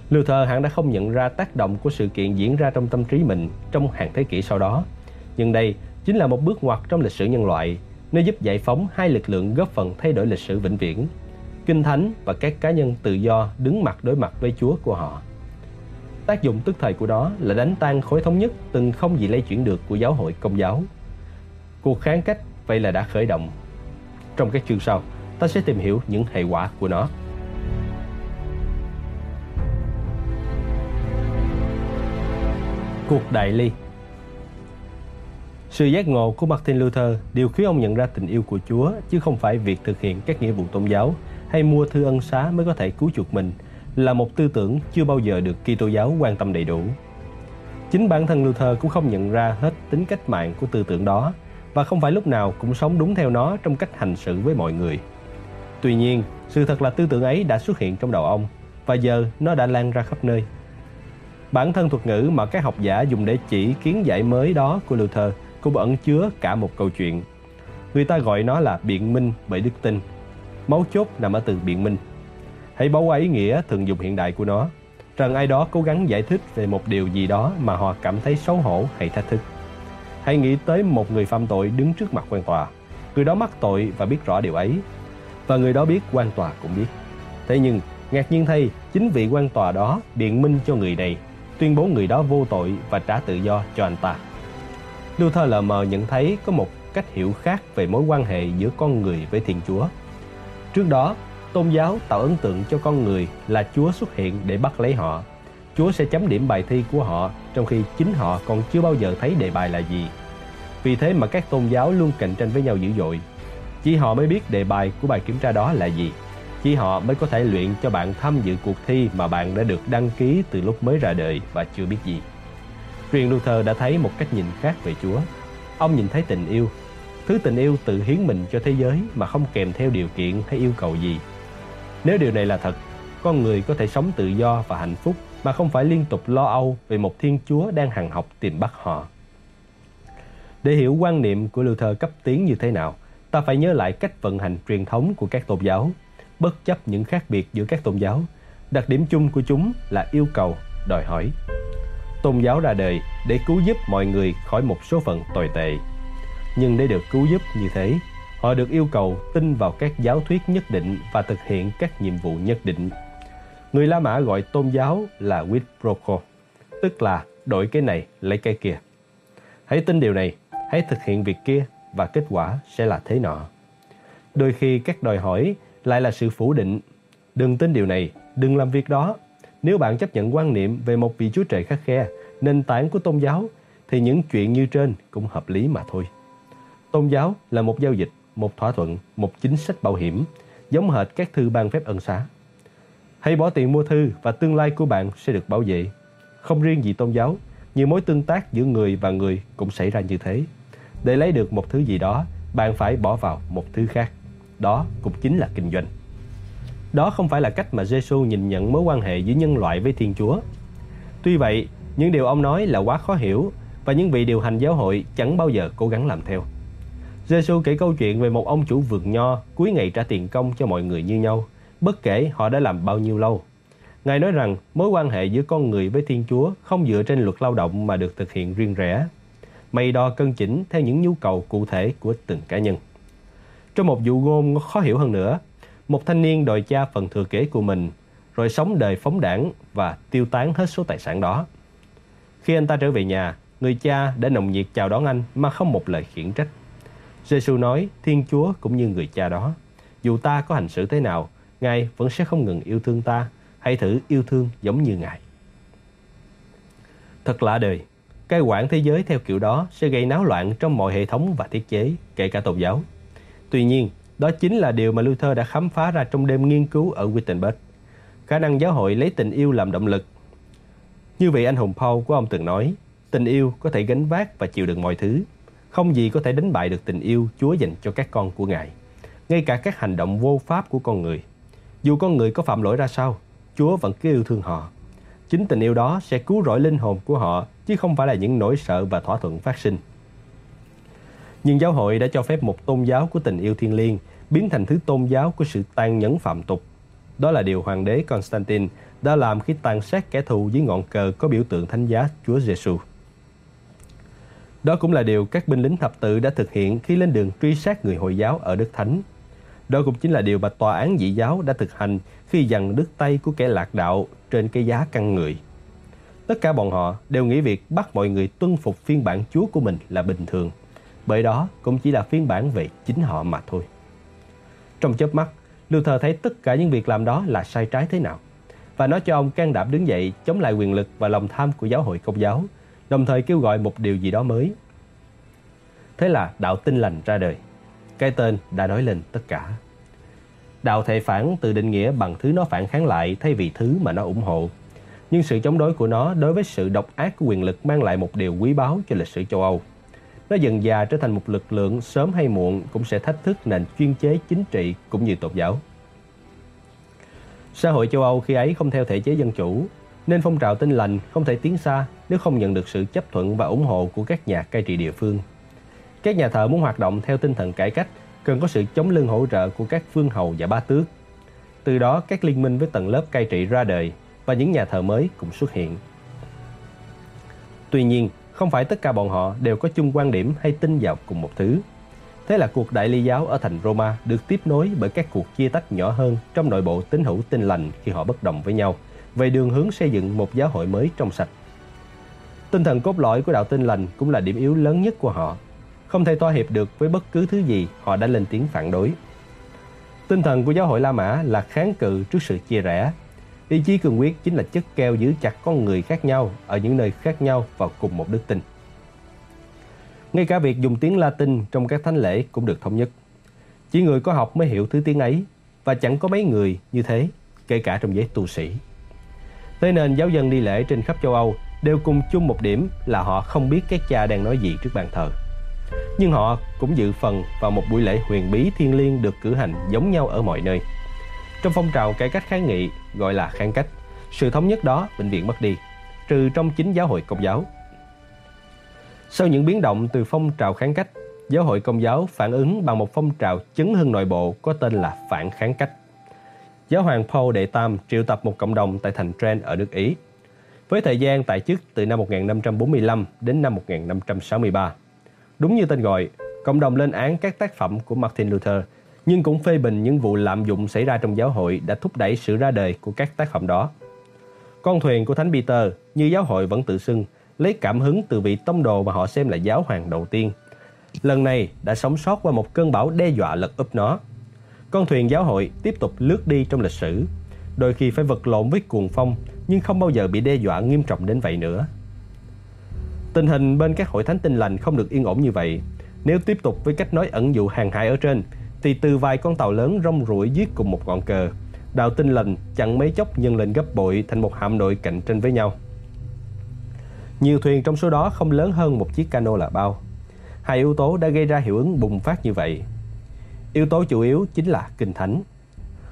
Luther hẳn đã không nhận ra tác động của sự kiện diễn ra trong tâm trí mình trong hàng thế kỷ sau đó. Nhưng đây chính là một bước ngoặt trong lịch sử nhân loại, nơi giúp giải phóng hai lực lượng góp phần thay đổi lịch sử vĩnh viễn. Kinh Thánh và các cá nhân tự do đứng mặt đối mặt với Chúa của họ. Tác dụng tức thời của đó là đánh tan khối thống nhất từng không gì lay chuyển được của giáo hội công giáo. Cuộc kháng cách vậy là đã khởi động. Trong các chương sau, ta sẽ tìm hiểu những hệ quả của nó. Cuộc đại ly Sự giác ngộ của Martin Luther điều khiến ông nhận ra tình yêu của Chúa chứ không phải việc thực hiện các nghĩa vụ tôn giáo hay mua thư ân xá mới có thể cứu chuộc mình là một tư tưởng chưa bao giờ được Kitô giáo quan tâm đầy đủ. Chính bản thân Luther cũng không nhận ra hết tính cách mạng của tư tưởng đó và không phải lúc nào cũng sống đúng theo nó trong cách hành xử với mọi người. Tuy nhiên, sự thật là tư tưởng ấy đã xuất hiện trong đầu ông và giờ nó đã lan ra khắp nơi. Bản thân thuật ngữ mà các học giả dùng để chỉ kiến giải mới đó của Luther cũng ẩn chứa cả một câu chuyện. Người ta gọi nó là biện minh bởi đức tin. Mấu chốt nằm ở từ biện minh. Hãy bỏ qua ý nghĩa thường dùng hiện đại của nó, rằng ai đó cố gắng giải thích về một điều gì đó mà họ cảm thấy xấu hổ hay thách thức. Hãy nghĩ tới một người phạm tội đứng trước mặt quan tòa. Người đó mắc tội và biết rõ điều ấy. Và người đó biết quan tòa cũng biết. Thế nhưng, ngạc nhiên thay, chính vị quan tòa đó biện minh cho người này, tuyên bố người đó vô tội và trả tự do cho anh ta. Luther lờ mờ nhận thấy có một cách hiểu khác về mối quan hệ giữa con người với Thiên Chúa. Trước đó, tôn giáo tạo ấn tượng cho con người là Chúa xuất hiện để bắt lấy họ. Chúa sẽ chấm điểm bài thi của họ trong khi chính họ còn chưa bao giờ thấy đề bài là gì. Vì thế mà các tôn giáo luôn cạnh tranh với nhau dữ dội. Chỉ họ mới biết đề bài của bài kiểm tra đó là gì. Chỉ họ mới có thể luyện cho bạn tham dự cuộc thi mà bạn đã được đăng ký từ lúc mới ra đời và chưa biết gì. truyền Luther đã thấy một cách nhìn khác về Chúa. Ông nhìn thấy tình yêu, thứ tình yêu tự hiến mình cho thế giới mà không kèm theo điều kiện hay yêu cầu gì. Nếu điều này là thật, con người có thể sống tự do và hạnh phúc mà không phải liên tục lo âu về một Thiên Chúa đang hằng học tìm bắt họ. Để hiểu quan niệm của Luther cấp tiến như thế nào, ta phải nhớ lại cách vận hành truyền thống của các tôn giáo, bất chấp những khác biệt giữa các tôn giáo. Đặc điểm chung của chúng là yêu cầu, đòi hỏi. Tôn giáo ra đời để cứu giúp mọi người khỏi một số phận tồi tệ. Nhưng để được cứu giúp như thế, họ được yêu cầu tin vào các giáo thuyết nhất định và thực hiện các nhiệm vụ nhất định. Người La Mã gọi tôn giáo là quid pro quo, tức là đổi cái này lấy cái kia. Hãy tin điều này, hãy thực hiện việc kia và kết quả sẽ là thế nọ. Đôi khi các đòi hỏi lại là sự phủ định. Đừng tin điều này, đừng làm việc đó. Nếu bạn chấp nhận quan niệm về một vị Chúa Trời khắc khe, nền tảng của tôn giáo, thì những chuyện như trên cũng hợp lý mà thôi. Tôn giáo là một giao dịch, một thỏa thuận, một chính sách bảo hiểm, giống hệt các thư ban phép ân xá. Hãy bỏ tiền mua thư và tương lai của bạn sẽ được bảo vệ. Không riêng gì tôn giáo, nhiều mối tương tác giữa người và người cũng xảy ra như thế. Để lấy được một thứ gì đó, bạn phải bỏ vào một thứ khác. Đó cũng chính là kinh doanh. Đó không phải là cách mà Giêsu nhìn nhận mối quan hệ giữa nhân loại với Thiên Chúa. Tuy vậy, những điều ông nói là quá khó hiểu và những vị điều hành giáo hội chẳng bao giờ cố gắng làm theo. Giêsu kể câu chuyện về một ông chủ vườn nho cuối ngày trả tiền công cho mọi người như nhau, bất kể họ đã làm bao nhiêu lâu. Ngài nói rằng mối quan hệ giữa con người với Thiên Chúa không dựa trên luật lao động mà được thực hiện riêng rẽ. Mày đo cân chỉnh theo những nhu cầu cụ thể của từng cá nhân. Trong một vụ ngôn khó hiểu hơn nữa, một thanh niên đòi cha phần thừa kế của mình, rồi sống đời phóng đảng và tiêu tán hết số tài sản đó. Khi anh ta trở về nhà, người cha đã nồng nhiệt chào đón anh mà không một lời khiển trách. Giêsu nói, Thiên Chúa cũng như người cha đó. Dù ta có hành xử thế nào, Ngài vẫn sẽ không ngừng yêu thương ta. Hãy thử yêu thương giống như Ngài. Thật lạ đời, cai quản thế giới theo kiểu đó sẽ gây náo loạn trong mọi hệ thống và thiết chế, kể cả tôn giáo. Tuy nhiên, đó chính là điều mà Luther đã khám phá ra trong đêm nghiên cứu ở Wittenberg. Khả năng giáo hội lấy tình yêu làm động lực. Như vị anh hùng Paul của ông từng nói, tình yêu có thể gánh vác và chịu đựng mọi thứ. Không gì có thể đánh bại được tình yêu Chúa dành cho các con của Ngài. Ngay cả các hành động vô pháp của con người. Dù con người có phạm lỗi ra sao, Chúa vẫn cứ yêu thương họ. Chính tình yêu đó sẽ cứu rỗi linh hồn của họ, chứ không phải là những nỗi sợ và thỏa thuận phát sinh. Nhưng giáo hội đã cho phép một tôn giáo của tình yêu thiên liêng biến thành thứ tôn giáo của sự tàn nhẫn phạm tục. Đó là điều hoàng đế Constantine đã làm khi tàn sát kẻ thù dưới ngọn cờ có biểu tượng thánh giá Chúa Giêsu. Đó cũng là điều các binh lính thập tự đã thực hiện khi lên đường truy sát người Hồi giáo ở Đức Thánh. Đó cũng chính là điều mà tòa án dị giáo đã thực hành khi dằn đứt tay của kẻ lạc đạo trên cái giá căn người. Tất cả bọn họ đều nghĩ việc bắt mọi người tuân phục phiên bản Chúa của mình là bình thường, bởi đó cũng chỉ là phiên bản về chính họ mà thôi. Trong chớp mắt, Luther thấy tất cả những việc làm đó là sai trái thế nào và nó cho ông can đảm đứng dậy chống lại quyền lực và lòng tham của giáo hội công giáo, đồng thời kêu gọi một điều gì đó mới. Thế là đạo tinh lành ra đời. Cái tên đã nói lên tất cả. Đạo thể phản từ định nghĩa bằng thứ nó phản kháng lại thay vì thứ mà nó ủng hộ. Nhưng sự chống đối của nó đối với sự độc ác của quyền lực mang lại một điều quý báu cho lịch sử châu Âu. Nó dần dà trở thành một lực lượng sớm hay muộn cũng sẽ thách thức nền chuyên chế chính trị cũng như tôn giáo. Xã hội châu Âu khi ấy không theo thể chế dân chủ, nên phong trào tinh lành không thể tiến xa nếu không nhận được sự chấp thuận và ủng hộ của các nhà cai trị địa phương. Các nhà thờ muốn hoạt động theo tinh thần cải cách cần có sự chống lưng hỗ trợ của các vương hầu và bá tước. Từ đó các liên minh với tầng lớp cai trị ra đời và những nhà thờ mới cũng xuất hiện. Tuy nhiên, không phải tất cả bọn họ đều có chung quan điểm hay tin vào cùng một thứ. Thế là cuộc đại ly giáo ở thành Roma được tiếp nối bởi các cuộc chia tách nhỏ hơn trong nội bộ tín hữu tin lành khi họ bất đồng với nhau về đường hướng xây dựng một giáo hội mới trong sạch. Tinh thần cốt lõi của đạo tin lành cũng là điểm yếu lớn nhất của họ. Không thể thỏa hiệp được với bất cứ thứ gì họ đã lên tiếng phản đối. Tinh thần của giáo hội La Mã là kháng cự trước sự chia rẽ. Ý chí cường quyết chính là chất keo giữ chặt con người khác nhau ở những nơi khác nhau vào cùng một đức tin. Ngay cả việc dùng tiếng Latin trong các thánh lễ cũng được thống nhất. Chỉ người có học mới hiểu thứ tiếng ấy và chẳng có mấy người như thế, kể cả trong giới tu sĩ. Thế nên giáo dân đi lễ trên khắp châu Âu đều cùng chung một điểm là họ không biết các cha đang nói gì trước bàn thờ. Nhưng họ cũng dự phần vào một buổi lễ huyền bí thiêng liêng được cử hành giống nhau ở mọi nơi. Trong phong trào cải cách kháng nghị gọi là kháng cách, sự thống nhất đó bệnh viện mất đi, trừ trong chính giáo hội công giáo. Sau những biến động từ phong trào kháng cách, giáo hội công giáo phản ứng bằng một phong trào chấn hưng nội bộ có tên là phản kháng cách. Giáo hoàng Paul Đệ Tam triệu tập một cộng đồng tại thành Trent ở nước Ý với thời gian tại chức từ năm 1545 đến năm 1563. Đúng như tên gọi, cộng đồng lên án các tác phẩm của Martin Luther, nhưng cũng phê bình những vụ lạm dụng xảy ra trong giáo hội đã thúc đẩy sự ra đời của các tác phẩm đó. Con thuyền của Thánh Peter, như giáo hội vẫn tự xưng, lấy cảm hứng từ vị tông đồ mà họ xem là giáo hoàng đầu tiên. Lần này đã sống sót qua một cơn bão đe dọa lật úp nó. Con thuyền giáo hội tiếp tục lướt đi trong lịch sử, đôi khi phải vật lộn với cuồng phong nhưng không bao giờ bị đe dọa nghiêm trọng đến vậy nữa. Tình hình bên các hội thánh tinh lành không được yên ổn như vậy. Nếu tiếp tục với cách nói ẩn dụ hàng hại ở trên, thì từ vài con tàu lớn rong ruổi giết cùng một ngọn cờ, đạo tinh lành chẳng mấy chốc nhân lên gấp bội thành một hạm đội cạnh tranh với nhau. Nhiều thuyền trong số đó không lớn hơn một chiếc cano là bao. Hai yếu tố đã gây ra hiệu ứng bùng phát như vậy. Yếu tố chủ yếu chính là kinh thánh.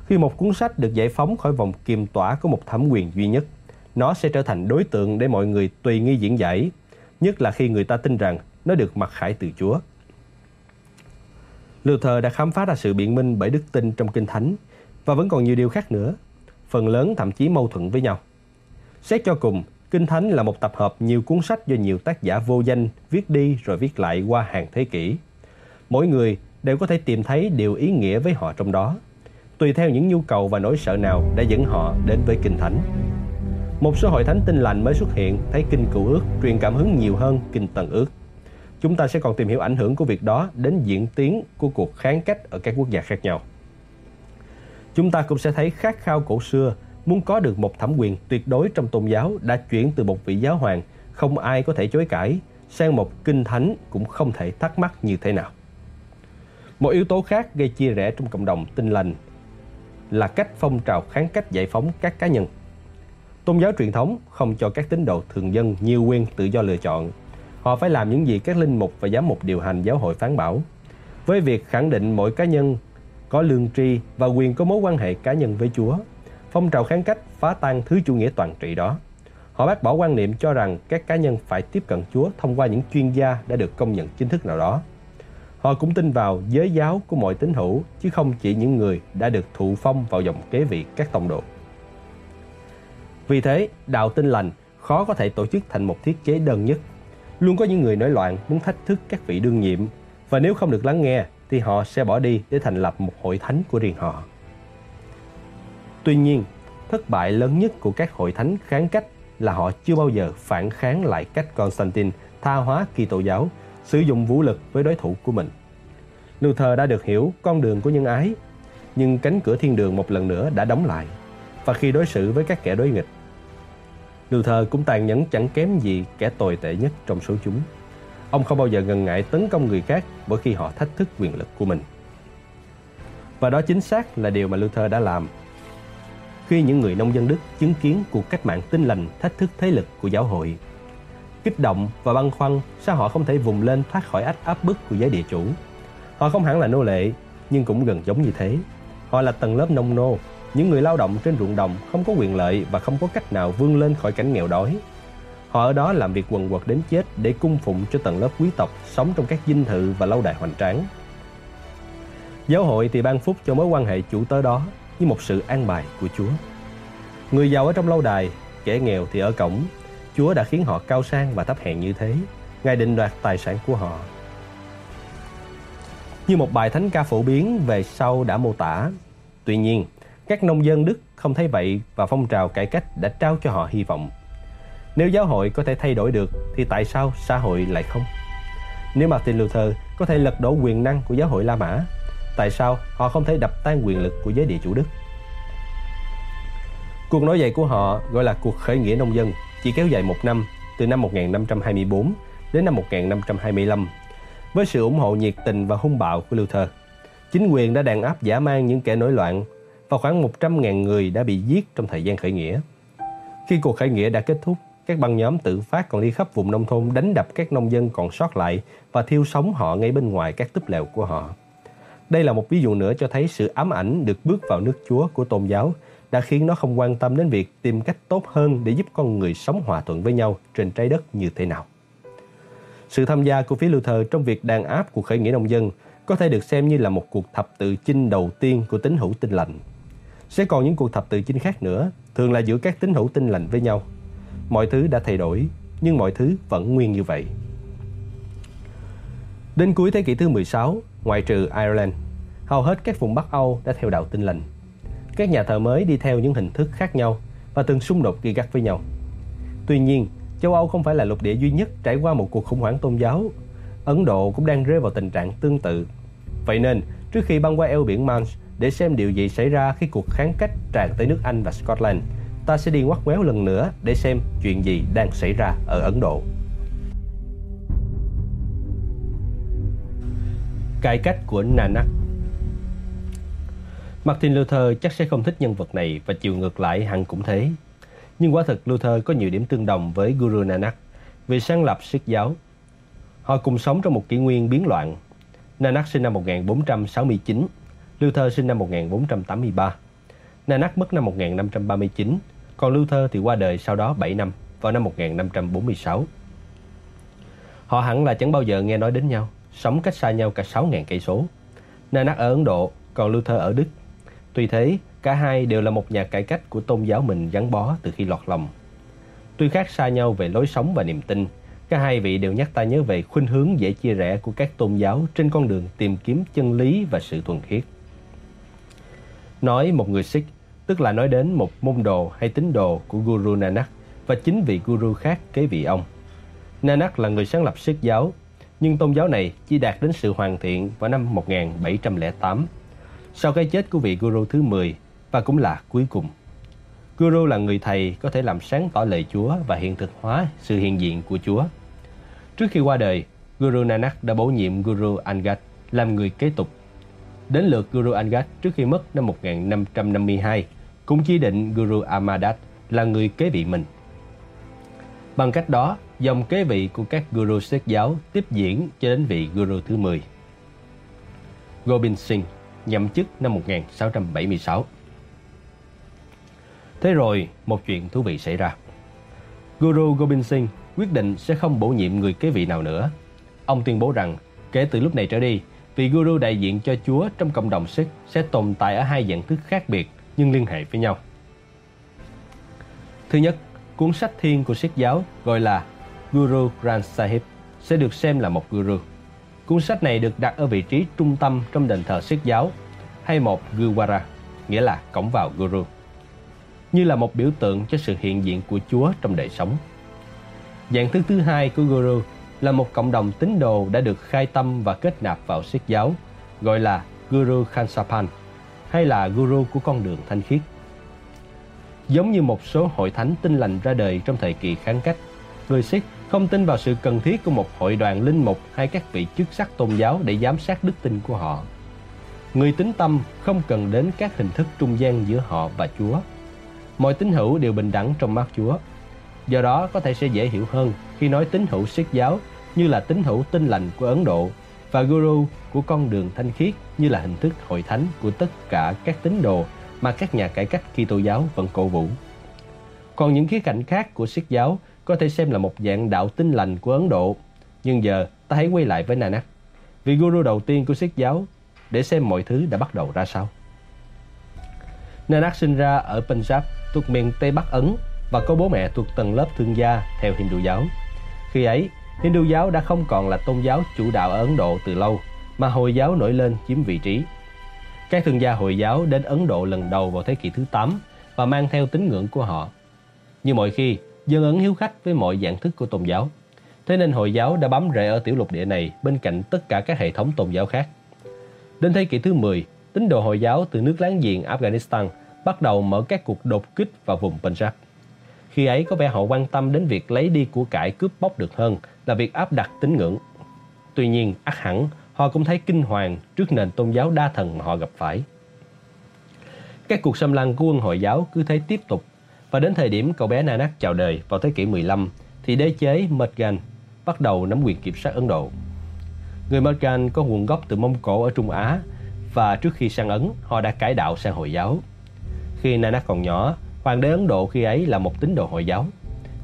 Khi một cuốn sách được giải phóng khỏi vòng kiềm tỏa của một thẩm quyền duy nhất, nó sẽ trở thành đối tượng để mọi người tùy nghi diễn giải, nhất là khi người ta tin rằng nó được mặc khải từ Chúa. Luther đã khám phá ra sự biện minh bởi đức tin trong Kinh Thánh và vẫn còn nhiều điều khác nữa, phần lớn thậm chí mâu thuẫn với nhau. Xét cho cùng, Kinh Thánh là một tập hợp nhiều cuốn sách do nhiều tác giả vô danh viết đi rồi viết lại qua hàng thế kỷ. Mỗi người đều có thể tìm thấy điều ý nghĩa với họ trong đó, tùy theo những nhu cầu và nỗi sợ nào đã dẫn họ đến với Kinh Thánh. Một số hội thánh tinh lành mới xuất hiện, thấy Kinh Cựu Ước, truyền cảm hứng nhiều hơn Kinh Tần Ước. Chúng ta sẽ còn tìm hiểu ảnh hưởng của việc đó đến diễn tiến của cuộc kháng cách ở các quốc gia khác nhau. Chúng ta cũng sẽ thấy khát khao cổ xưa, muốn có được một thẩm quyền tuyệt đối trong tôn giáo đã chuyển từ một vị giáo hoàng, không ai có thể chối cãi, sang một kinh thánh cũng không thể thắc mắc như thế nào. Một yếu tố khác gây chia rẽ trong cộng đồng tinh lành là cách phong trào kháng cách giải phóng các cá nhân. Tôn giáo truyền thống không cho các tín đồ thường dân nhiều quyền tự do lựa chọn. Họ phải làm những gì các linh mục và giám mục điều hành giáo hội phán bảo. Với việc khẳng định mỗi cá nhân có lương tri và quyền có mối quan hệ cá nhân với Chúa, phong trào kháng cách phá tan thứ chủ nghĩa toàn trị đó. Họ bác bỏ quan niệm cho rằng các cá nhân phải tiếp cận Chúa thông qua những chuyên gia đã được công nhận chính thức nào đó. Họ cũng tin vào giới giáo của mọi tín hữu chứ không chỉ những người đã được thụ phong vào dòng kế vị các tông độ. Vì thế, đạo tin lành khó có thể tổ chức thành một thiết chế đơn nhất. Luôn có những người nổi loạn muốn thách thức các vị đương nhiệm và nếu không được lắng nghe thì họ sẽ bỏ đi để thành lập một hội thánh của riêng họ. Tuy nhiên, thất bại lớn nhất của các hội thánh kháng cách là họ chưa bao giờ phản kháng lại cách Constantine tha hóa kỳ tổ giáo, sử dụng vũ lực với đối thủ của mình. Luther đã được hiểu con đường của nhân ái, nhưng cánh cửa thiên đường một lần nữa đã đóng lại. Và khi đối xử với các kẻ đối nghịch, Luther cũng tàn nhẫn chẳng kém gì kẻ tồi tệ nhất trong số chúng. Ông không bao giờ ngần ngại tấn công người khác mỗi khi họ thách thức quyền lực của mình. Và đó chính xác là điều mà Luther đã làm khi những người nông dân Đức chứng kiến cuộc cách mạng tinh lành thách thức thế lực của giáo hội. Kích động và băn khoăn sao họ không thể vùng lên thoát khỏi ách áp bức của giới địa chủ. Họ không hẳn là nô lệ, nhưng cũng gần giống như thế. Họ là tầng lớp nông nô, những người lao động trên ruộng đồng không có quyền lợi và không có cách nào vươn lên khỏi cảnh nghèo đói. Họ ở đó làm việc quần quật đến chết để cung phụng cho tầng lớp quý tộc sống trong các dinh thự và lâu đài hoành tráng. Giáo hội thì ban phúc cho mối quan hệ chủ tớ đó như một sự an bài của Chúa. Người giàu ở trong lâu đài, kẻ nghèo thì ở cổng. Chúa đã khiến họ cao sang và thấp hèn như thế. Ngài định đoạt tài sản của họ. Như một bài thánh ca phổ biến về sau đã mô tả. Tuy nhiên, các nông dân Đức không thấy vậy và phong trào cải cách đã trao cho họ hy vọng. Nếu giáo hội có thể thay đổi được thì tại sao xã hội lại không? Nếu Martin Luther có thể lật đổ quyền năng của giáo hội La Mã, tại sao họ không thể đập tan quyền lực của giới địa chủ Đức? Cuộc nổi dậy của họ gọi là cuộc khởi nghĩa nông dân, chỉ kéo dài một năm, từ năm 1524 đến năm 1525. Với sự ủng hộ nhiệt tình và hung bạo của Luther, chính quyền đã đàn áp giả mang những kẻ nổi loạn và khoảng 100.000 người đã bị giết trong thời gian khởi nghĩa. Khi cuộc khởi nghĩa đã kết thúc, các băng nhóm tự phát còn đi khắp vùng nông thôn đánh đập các nông dân còn sót lại và thiêu sống họ ngay bên ngoài các túp lều của họ. Đây là một ví dụ nữa cho thấy sự ám ảnh được bước vào nước Chúa của tôn giáo đã khiến nó không quan tâm đến việc tìm cách tốt hơn để giúp con người sống hòa thuận với nhau trên trái đất như thế nào. Sự tham gia của phía Luther trong việc đàn áp cuộc khởi nghĩa nông dân có thể được xem như là một cuộc thập tự chinh đầu tiên của tín hữu tinh lành. Sẽ còn những cuộc thập tự chinh khác nữa, thường là giữa các tín hữu tinh lành với nhau. Mọi thứ đã thay đổi, nhưng mọi thứ vẫn nguyên như vậy. Đến cuối thế kỷ thứ 16, ngoại trừ Ireland, hầu hết các vùng Bắc Âu đã theo đạo tinh lành. Các nhà thờ mới đi theo những hình thức khác nhau và từng xung đột gay gắt với nhau. Tuy nhiên, châu Âu không phải là lục địa duy nhất trải qua một cuộc khủng hoảng tôn giáo. Ấn Độ cũng đang rơi vào tình trạng tương tự. Vậy nên, trước khi băng qua eo biển Manch để xem điều gì xảy ra khi cuộc kháng cách tràn tới nước Anh và Scotland, ta sẽ đi ngoắt ngoéo lần nữa để xem chuyện gì đang xảy ra ở Ấn Độ. Cải cách của Nanak Martin Luther chắc sẽ không thích nhân vật này và chiều ngược lại hẳn cũng thế. Nhưng quả thực Luther có nhiều điểm tương đồng với Guru Nanak vì sáng lập Sikh giáo. Họ cùng sống trong một kỷ nguyên biến loạn. Nanak sinh năm 1469, Luther sinh năm 1483. Nanak mất năm 1539, còn Luther thì qua đời sau đó 7 năm, vào năm 1546. Họ hẳn là chẳng bao giờ nghe nói đến nhau, sống cách xa nhau cả 6.000 cây số. Nanak ở Ấn Độ, còn Luther ở Đức Tuy thế, cả hai đều là một nhà cải cách của tôn giáo mình gắn bó từ khi lọt lòng. Tuy khác xa nhau về lối sống và niềm tin, cả hai vị đều nhắc ta nhớ về khuynh hướng dễ chia rẽ của các tôn giáo trên con đường tìm kiếm chân lý và sự thuần khiết. Nói một người Sikh, tức là nói đến một môn đồ hay tín đồ của Guru Nanak và chính vị Guru khác kế vị ông. Nanak là người sáng lập Sikh giáo, nhưng tôn giáo này chỉ đạt đến sự hoàn thiện vào năm 1708 sau cái chết của vị Guru thứ 10 và cũng là cuối cùng. Guru là người thầy có thể làm sáng tỏ lời Chúa và hiện thực hóa sự hiện diện của Chúa. Trước khi qua đời, Guru Nanak đã bổ nhiệm Guru Angad làm người kế tục. Đến lượt Guru Angad trước khi mất năm 1552, cũng chỉ định Guru Amadat là người kế vị mình. Bằng cách đó, dòng kế vị của các Guru Sikh giáo tiếp diễn cho đến vị Guru thứ 10. Gobind Singh nhậm chức năm 1676. Thế rồi, một chuyện thú vị xảy ra. Guru Gobind Singh quyết định sẽ không bổ nhiệm người kế vị nào nữa. Ông tuyên bố rằng, kể từ lúc này trở đi, vị Guru đại diện cho Chúa trong cộng đồng Sikh sẽ tồn tại ở hai dạng thức khác biệt nhưng liên hệ với nhau. Thứ nhất, cuốn sách thiên của Sikh giáo gọi là Guru Granth Sahib sẽ được xem là một guru. Cuốn sách này được đặt ở vị trí trung tâm trong đền thờ Sikh giáo hay một Gurdwara, nghĩa là cổng vào Guru, như là một biểu tượng cho sự hiện diện của Chúa trong đời sống. Dạng thức thứ hai của Guru là một cộng đồng tín đồ đã được khai tâm và kết nạp vào Sikh giáo, gọi là Guru Khansapan, hay là Guru của con đường thanh khiết. Giống như một số hội thánh tinh lành ra đời trong thời kỳ kháng cách, người Sikh không tin vào sự cần thiết của một hội đoàn linh mục hay các vị chức sắc tôn giáo để giám sát đức tin của họ. Người tính tâm không cần đến các hình thức trung gian giữa họ và Chúa. Mọi tín hữu đều bình đẳng trong mắt Chúa. Do đó có thể sẽ dễ hiểu hơn khi nói tín hữu Sikh giáo như là tín hữu tinh lành của Ấn Độ và Guru của con đường thanh khiết như là hình thức hội thánh của tất cả các tín đồ mà các nhà cải cách Kitô giáo vẫn cổ vũ. Còn những khía cạnh khác của Sikh giáo có thể xem là một dạng đạo tinh lành của Ấn Độ. Nhưng giờ ta hãy quay lại với Nanak, vị guru đầu tiên của Sikh giáo, để xem mọi thứ đã bắt đầu ra sao. Nanak sinh ra ở Punjab, thuộc miền Tây Bắc Ấn và có bố mẹ thuộc tầng lớp thương gia theo Hindu giáo. Khi ấy, Hindu giáo đã không còn là tôn giáo chủ đạo ở Ấn Độ từ lâu, mà Hồi giáo nổi lên chiếm vị trí. Các thương gia Hồi giáo đến Ấn Độ lần đầu vào thế kỷ thứ 8 và mang theo tín ngưỡng của họ. Như mọi khi, dân Ấn hiếu khách với mọi dạng thức của tôn giáo. Thế nên Hồi giáo đã bám rễ ở tiểu lục địa này bên cạnh tất cả các hệ thống tôn giáo khác. Đến thế kỷ thứ 10, tín đồ Hồi giáo từ nước láng giềng Afghanistan bắt đầu mở các cuộc đột kích vào vùng Punjab. Khi ấy có vẻ họ quan tâm đến việc lấy đi của cải cướp bóc được hơn là việc áp đặt tín ngưỡng. Tuy nhiên, ắt hẳn họ cũng thấy kinh hoàng trước nền tôn giáo đa thần mà họ gặp phải. Các cuộc xâm lăng của quân Hồi giáo cứ thế tiếp tục và đến thời điểm cậu bé Nanak chào đời vào thế kỷ 15 thì đế chế Mughal bắt đầu nắm quyền kiểm soát Ấn Độ. Người Mughal có nguồn gốc từ Mông Cổ ở Trung Á và trước khi sang Ấn họ đã cải đạo sang Hồi giáo. Khi Nanak còn nhỏ, hoàng đế Ấn Độ khi ấy là một tín đồ Hồi giáo.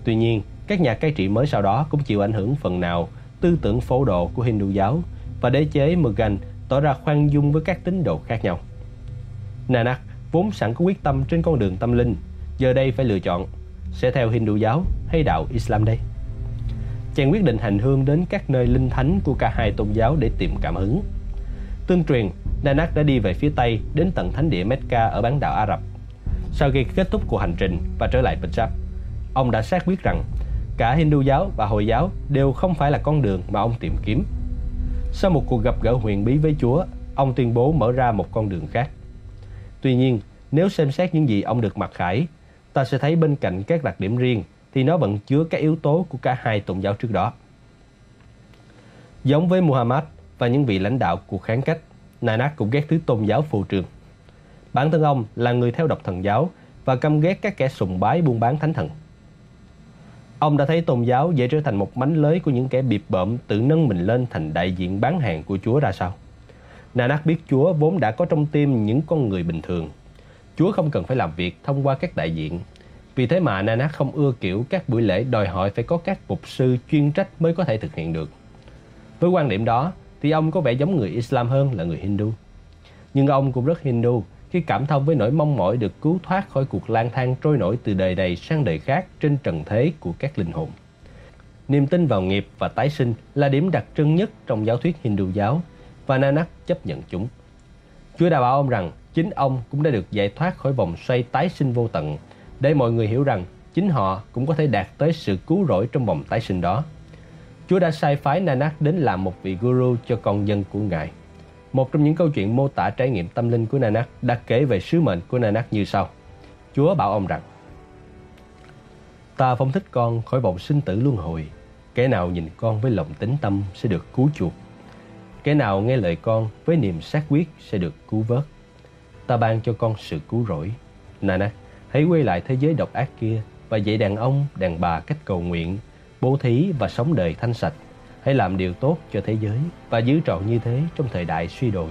Tuy nhiên, các nhà cai trị mới sau đó cũng chịu ảnh hưởng phần nào tư tưởng phổ độ của Hindu giáo và đế chế Mughal tỏ ra khoan dung với các tín đồ khác nhau. Nanak vốn sẵn có quyết tâm trên con đường tâm linh, giờ đây phải lựa chọn sẽ theo Hindu giáo hay đạo Islam đây. Chàng quyết định hành hương đến các nơi linh thánh của cả hai tôn giáo để tìm cảm hứng. Tương truyền, Nanak đã đi về phía Tây đến tận thánh địa Mecca ở bán đảo Ả Rập. Sau khi kết thúc cuộc hành trình và trở lại Punjab, ông đã xác quyết rằng cả Hindu giáo và Hồi giáo đều không phải là con đường mà ông tìm kiếm. Sau một cuộc gặp gỡ huyền bí với Chúa, ông tuyên bố mở ra một con đường khác. Tuy nhiên, nếu xem xét những gì ông được mặc khải, ta sẽ thấy bên cạnh các đặc điểm riêng thì nó vẫn chứa các yếu tố của cả hai tôn giáo trước đó. Giống với Muhammad và những vị lãnh đạo cuộc kháng cách, Nanak cũng ghét thứ tôn giáo phù trường. Bản thân ông là người theo độc thần giáo và căm ghét các kẻ sùng bái buôn bán thánh thần. Ông đã thấy tôn giáo dễ trở thành một mánh lới của những kẻ bịp bợm tự nâng mình lên thành đại diện bán hàng của Chúa ra sao. Nanak biết Chúa vốn đã có trong tim những con người bình thường. Chúa không cần phải làm việc thông qua các đại diện. Vì thế mà Nanak không ưa kiểu các buổi lễ đòi hỏi phải có các mục sư chuyên trách mới có thể thực hiện được. Với quan điểm đó, thì ông có vẻ giống người Islam hơn là người Hindu. Nhưng ông cũng rất Hindu khi cảm thông với nỗi mong mỏi được cứu thoát khỏi cuộc lang thang trôi nổi từ đời này sang đời khác trên trần thế của các linh hồn. Niềm tin vào nghiệp và tái sinh là điểm đặc trưng nhất trong giáo thuyết Hindu giáo và Nanak chấp nhận chúng. Chúa đã bảo ông rằng chính ông cũng đã được giải thoát khỏi vòng xoay tái sinh vô tận để mọi người hiểu rằng chính họ cũng có thể đạt tới sự cứu rỗi trong vòng tái sinh đó. Chúa đã sai phái Nanak đến làm một vị guru cho con dân của Ngài. Một trong những câu chuyện mô tả trải nghiệm tâm linh của Nanak đã kể về sứ mệnh của Nanak như sau. Chúa bảo ông rằng, Ta phóng thích con khỏi vòng sinh tử luân hồi. Kẻ nào nhìn con với lòng tính tâm sẽ được cứu chuộc. Kẻ nào nghe lời con với niềm xác quyết sẽ được cứu vớt. Ta ban cho con sự cứu rỗi. Nanak, hãy quay lại thế giới độc ác kia và dạy đàn ông, đàn bà cách cầu nguyện, bố thí và sống đời thanh sạch Hãy làm điều tốt cho thế giới và giữ trọn như thế trong thời đại suy đồi.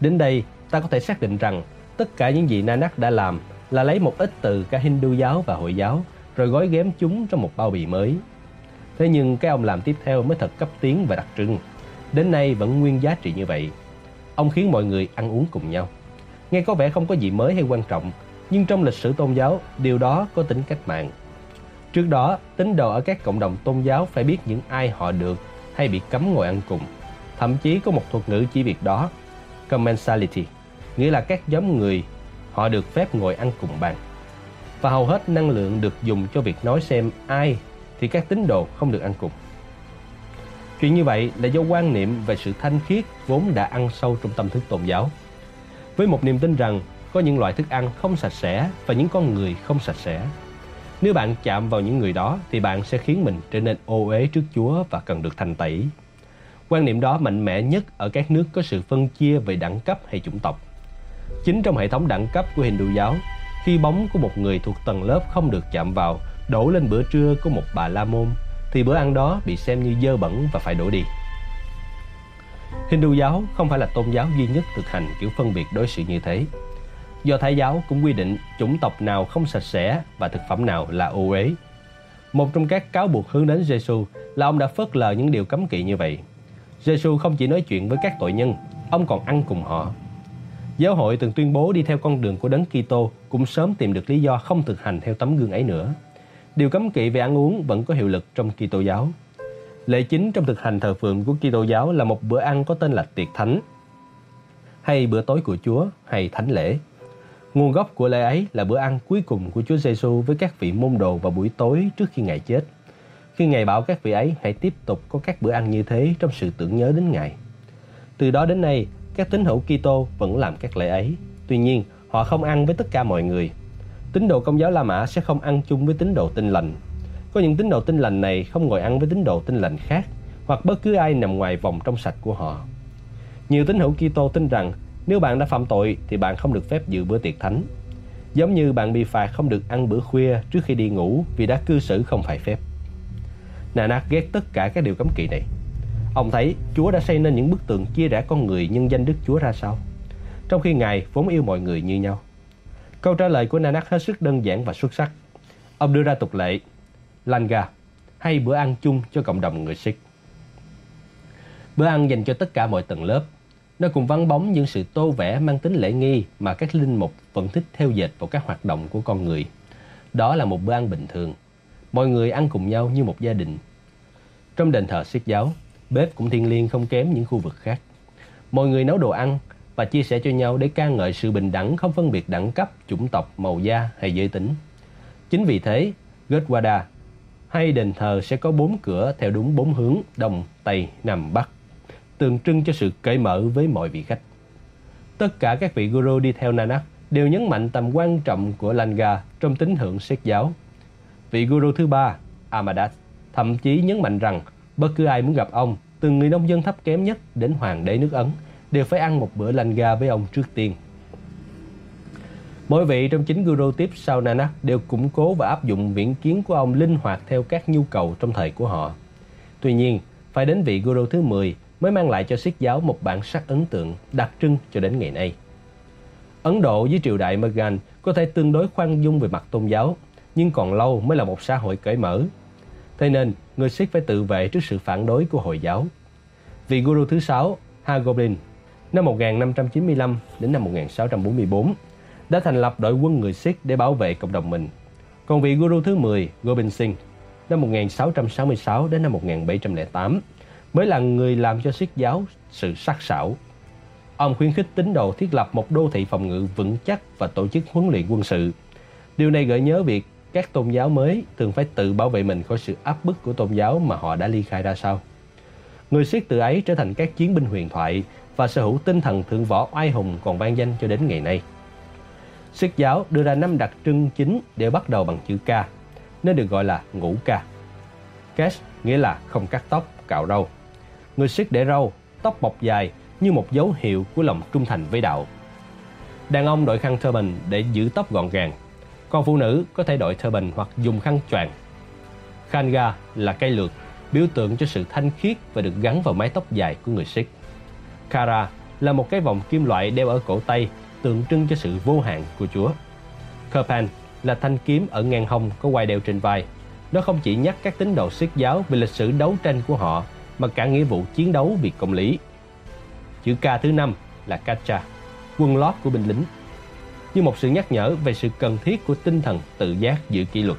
Đến đây, ta có thể xác định rằng tất cả những gì Nanak đã làm là lấy một ít từ cả Hindu giáo và Hội giáo rồi gói ghém chúng trong một bao bì mới. Thế nhưng cái ông làm tiếp theo mới thật cấp tiến và đặc trưng. Đến nay vẫn nguyên giá trị như vậy. Ông khiến mọi người ăn uống cùng nhau. Nghe có vẻ không có gì mới hay quan trọng, nhưng trong lịch sử tôn giáo, điều đó có tính cách mạng. Trước đó, tín đồ ở các cộng đồng tôn giáo phải biết những ai họ được hay bị cấm ngồi ăn cùng. Thậm chí có một thuật ngữ chỉ việc đó, commensality, nghĩa là các nhóm người họ được phép ngồi ăn cùng bàn. Và hầu hết năng lượng được dùng cho việc nói xem ai thì các tín đồ không được ăn cùng. Chuyện như vậy là do quan niệm về sự thanh khiết vốn đã ăn sâu trong tâm thức tôn giáo. Với một niềm tin rằng có những loại thức ăn không sạch sẽ và những con người không sạch sẽ nếu bạn chạm vào những người đó thì bạn sẽ khiến mình trở nên ô uế trước Chúa và cần được thanh tẩy. Quan niệm đó mạnh mẽ nhất ở các nước có sự phân chia về đẳng cấp hay chủng tộc. Chính trong hệ thống đẳng cấp của Hindu giáo, khi bóng của một người thuộc tầng lớp không được chạm vào đổ lên bữa trưa của một bà la môn thì bữa ăn đó bị xem như dơ bẩn và phải đổ đi. Hindu giáo không phải là tôn giáo duy nhất thực hành kiểu phân biệt đối xử như thế. Do Thái giáo cũng quy định chủng tộc nào không sạch sẽ và thực phẩm nào là ô uế. Một trong các cáo buộc hướng đến Giêsu là ông đã phớt lờ những điều cấm kỵ như vậy. Giêsu không chỉ nói chuyện với các tội nhân, ông còn ăn cùng họ. Giáo hội từng tuyên bố đi theo con đường của Đấng Kitô cũng sớm tìm được lý do không thực hành theo tấm gương ấy nữa. Điều cấm kỵ về ăn uống vẫn có hiệu lực trong Kitô giáo. Lễ chính trong thực hành thờ phượng của Kitô giáo là một bữa ăn có tên là tiệc thánh, hay bữa tối của Chúa, hay thánh lễ. Nguồn gốc của lễ ấy là bữa ăn cuối cùng của Chúa Giêsu với các vị môn đồ vào buổi tối trước khi Ngài chết. Khi Ngài bảo các vị ấy hãy tiếp tục có các bữa ăn như thế trong sự tưởng nhớ đến Ngài. Từ đó đến nay, các tín hữu Kitô vẫn làm các lễ ấy. Tuy nhiên, họ không ăn với tất cả mọi người. Tín đồ công giáo La Mã sẽ không ăn chung với tín đồ tinh lành. Có những tín đồ tinh lành này không ngồi ăn với tín đồ tinh lành khác hoặc bất cứ ai nằm ngoài vòng trong sạch của họ. Nhiều tín hữu Kitô tin rằng nếu bạn đã phạm tội thì bạn không được phép dự bữa tiệc thánh. Giống như bạn bị phạt không được ăn bữa khuya trước khi đi ngủ vì đã cư xử không phải phép. Nanak ghét tất cả các điều cấm kỵ này. Ông thấy Chúa đã xây nên những bức tường chia rẽ con người nhân danh Đức Chúa ra sao, trong khi Ngài vốn yêu mọi người như nhau. Câu trả lời của Nanak hết sức đơn giản và xuất sắc. Ông đưa ra tục lệ Langa hay bữa ăn chung cho cộng đồng người Sikh. Bữa ăn dành cho tất cả mọi tầng lớp. Nó cùng vắng bóng những sự tô vẽ mang tính lễ nghi mà các linh mục vẫn thích theo dệt vào các hoạt động của con người. Đó là một bữa ăn bình thường. Mọi người ăn cùng nhau như một gia đình. Trong đền thờ Sikh giáo, bếp cũng thiêng liêng không kém những khu vực khác. Mọi người nấu đồ ăn và chia sẻ cho nhau để ca ngợi sự bình đẳng không phân biệt đẳng cấp, chủng tộc, màu da hay giới tính. Chính vì thế, Gurdwara hay đền thờ sẽ có bốn cửa theo đúng bốn hướng Đông, Tây, Nam, Bắc, tượng trưng cho sự cởi mở với mọi vị khách. Tất cả các vị guru đi theo Nanak đều nhấn mạnh tầm quan trọng của Langa trong tín hưởng Sikh giáo. Vị guru thứ ba, Amadas, thậm chí nhấn mạnh rằng bất cứ ai muốn gặp ông, từ người nông dân thấp kém nhất đến hoàng đế nước Ấn, đều phải ăn một bữa Langa với ông trước tiên. Mỗi vị trong chính guru tiếp sau Nanak đều củng cố và áp dụng viễn kiến của ông linh hoạt theo các nhu cầu trong thời của họ. Tuy nhiên, phải đến vị guru thứ 10 mới mang lại cho Sikh giáo một bản sắc ấn tượng đặc trưng cho đến ngày nay. Ấn Độ dưới triều đại Mughal có thể tương đối khoan dung về mặt tôn giáo, nhưng còn lâu mới là một xã hội cởi mở. Thế nên, người Sikh phải tự vệ trước sự phản đối của Hồi giáo. Vị Guru thứ sáu, Hargobind, năm 1595 đến năm 1644, đã thành lập đội quân người Sikh để bảo vệ cộng đồng mình. Còn vị Guru thứ 10, Gobind Singh, năm 1666 đến năm 1708, mới là người làm cho siết giáo sự sắc sảo. Ông khuyến khích tín đồ thiết lập một đô thị phòng ngự vững chắc và tổ chức huấn luyện quân sự. Điều này gợi nhớ việc các tôn giáo mới thường phải tự bảo vệ mình khỏi sự áp bức của tôn giáo mà họ đã ly khai ra sau. Người siết từ ấy trở thành các chiến binh huyền thoại và sở hữu tinh thần thượng võ oai hùng còn vang danh cho đến ngày nay. Siết giáo đưa ra năm đặc trưng chính đều bắt đầu bằng chữ K, nên được gọi là ngũ K. Cash nghĩa là không cắt tóc, cạo râu. Người Sikh để râu, tóc bọc dài như một dấu hiệu của lòng trung thành với đạo. Đàn ông đội khăn turban để giữ tóc gọn gàng, còn phụ nữ có thể đội turban hoặc dùng khăn choàng. Khanga là cây lược, biểu tượng cho sự thanh khiết và được gắn vào mái tóc dài của người Sikh. Kara là một cái vòng kim loại đeo ở cổ tay tượng trưng cho sự vô hạn của Chúa. Kirpan là thanh kiếm ở ngang hông có quai đeo trên vai. Nó không chỉ nhắc các tín đồ Sikh giáo về lịch sử đấu tranh của họ, mà cả nghĩa vụ chiến đấu vì công lý. Chữ K thứ năm là Kacha, quân lót của binh lính, như một sự nhắc nhở về sự cần thiết của tinh thần tự giác giữ kỷ luật.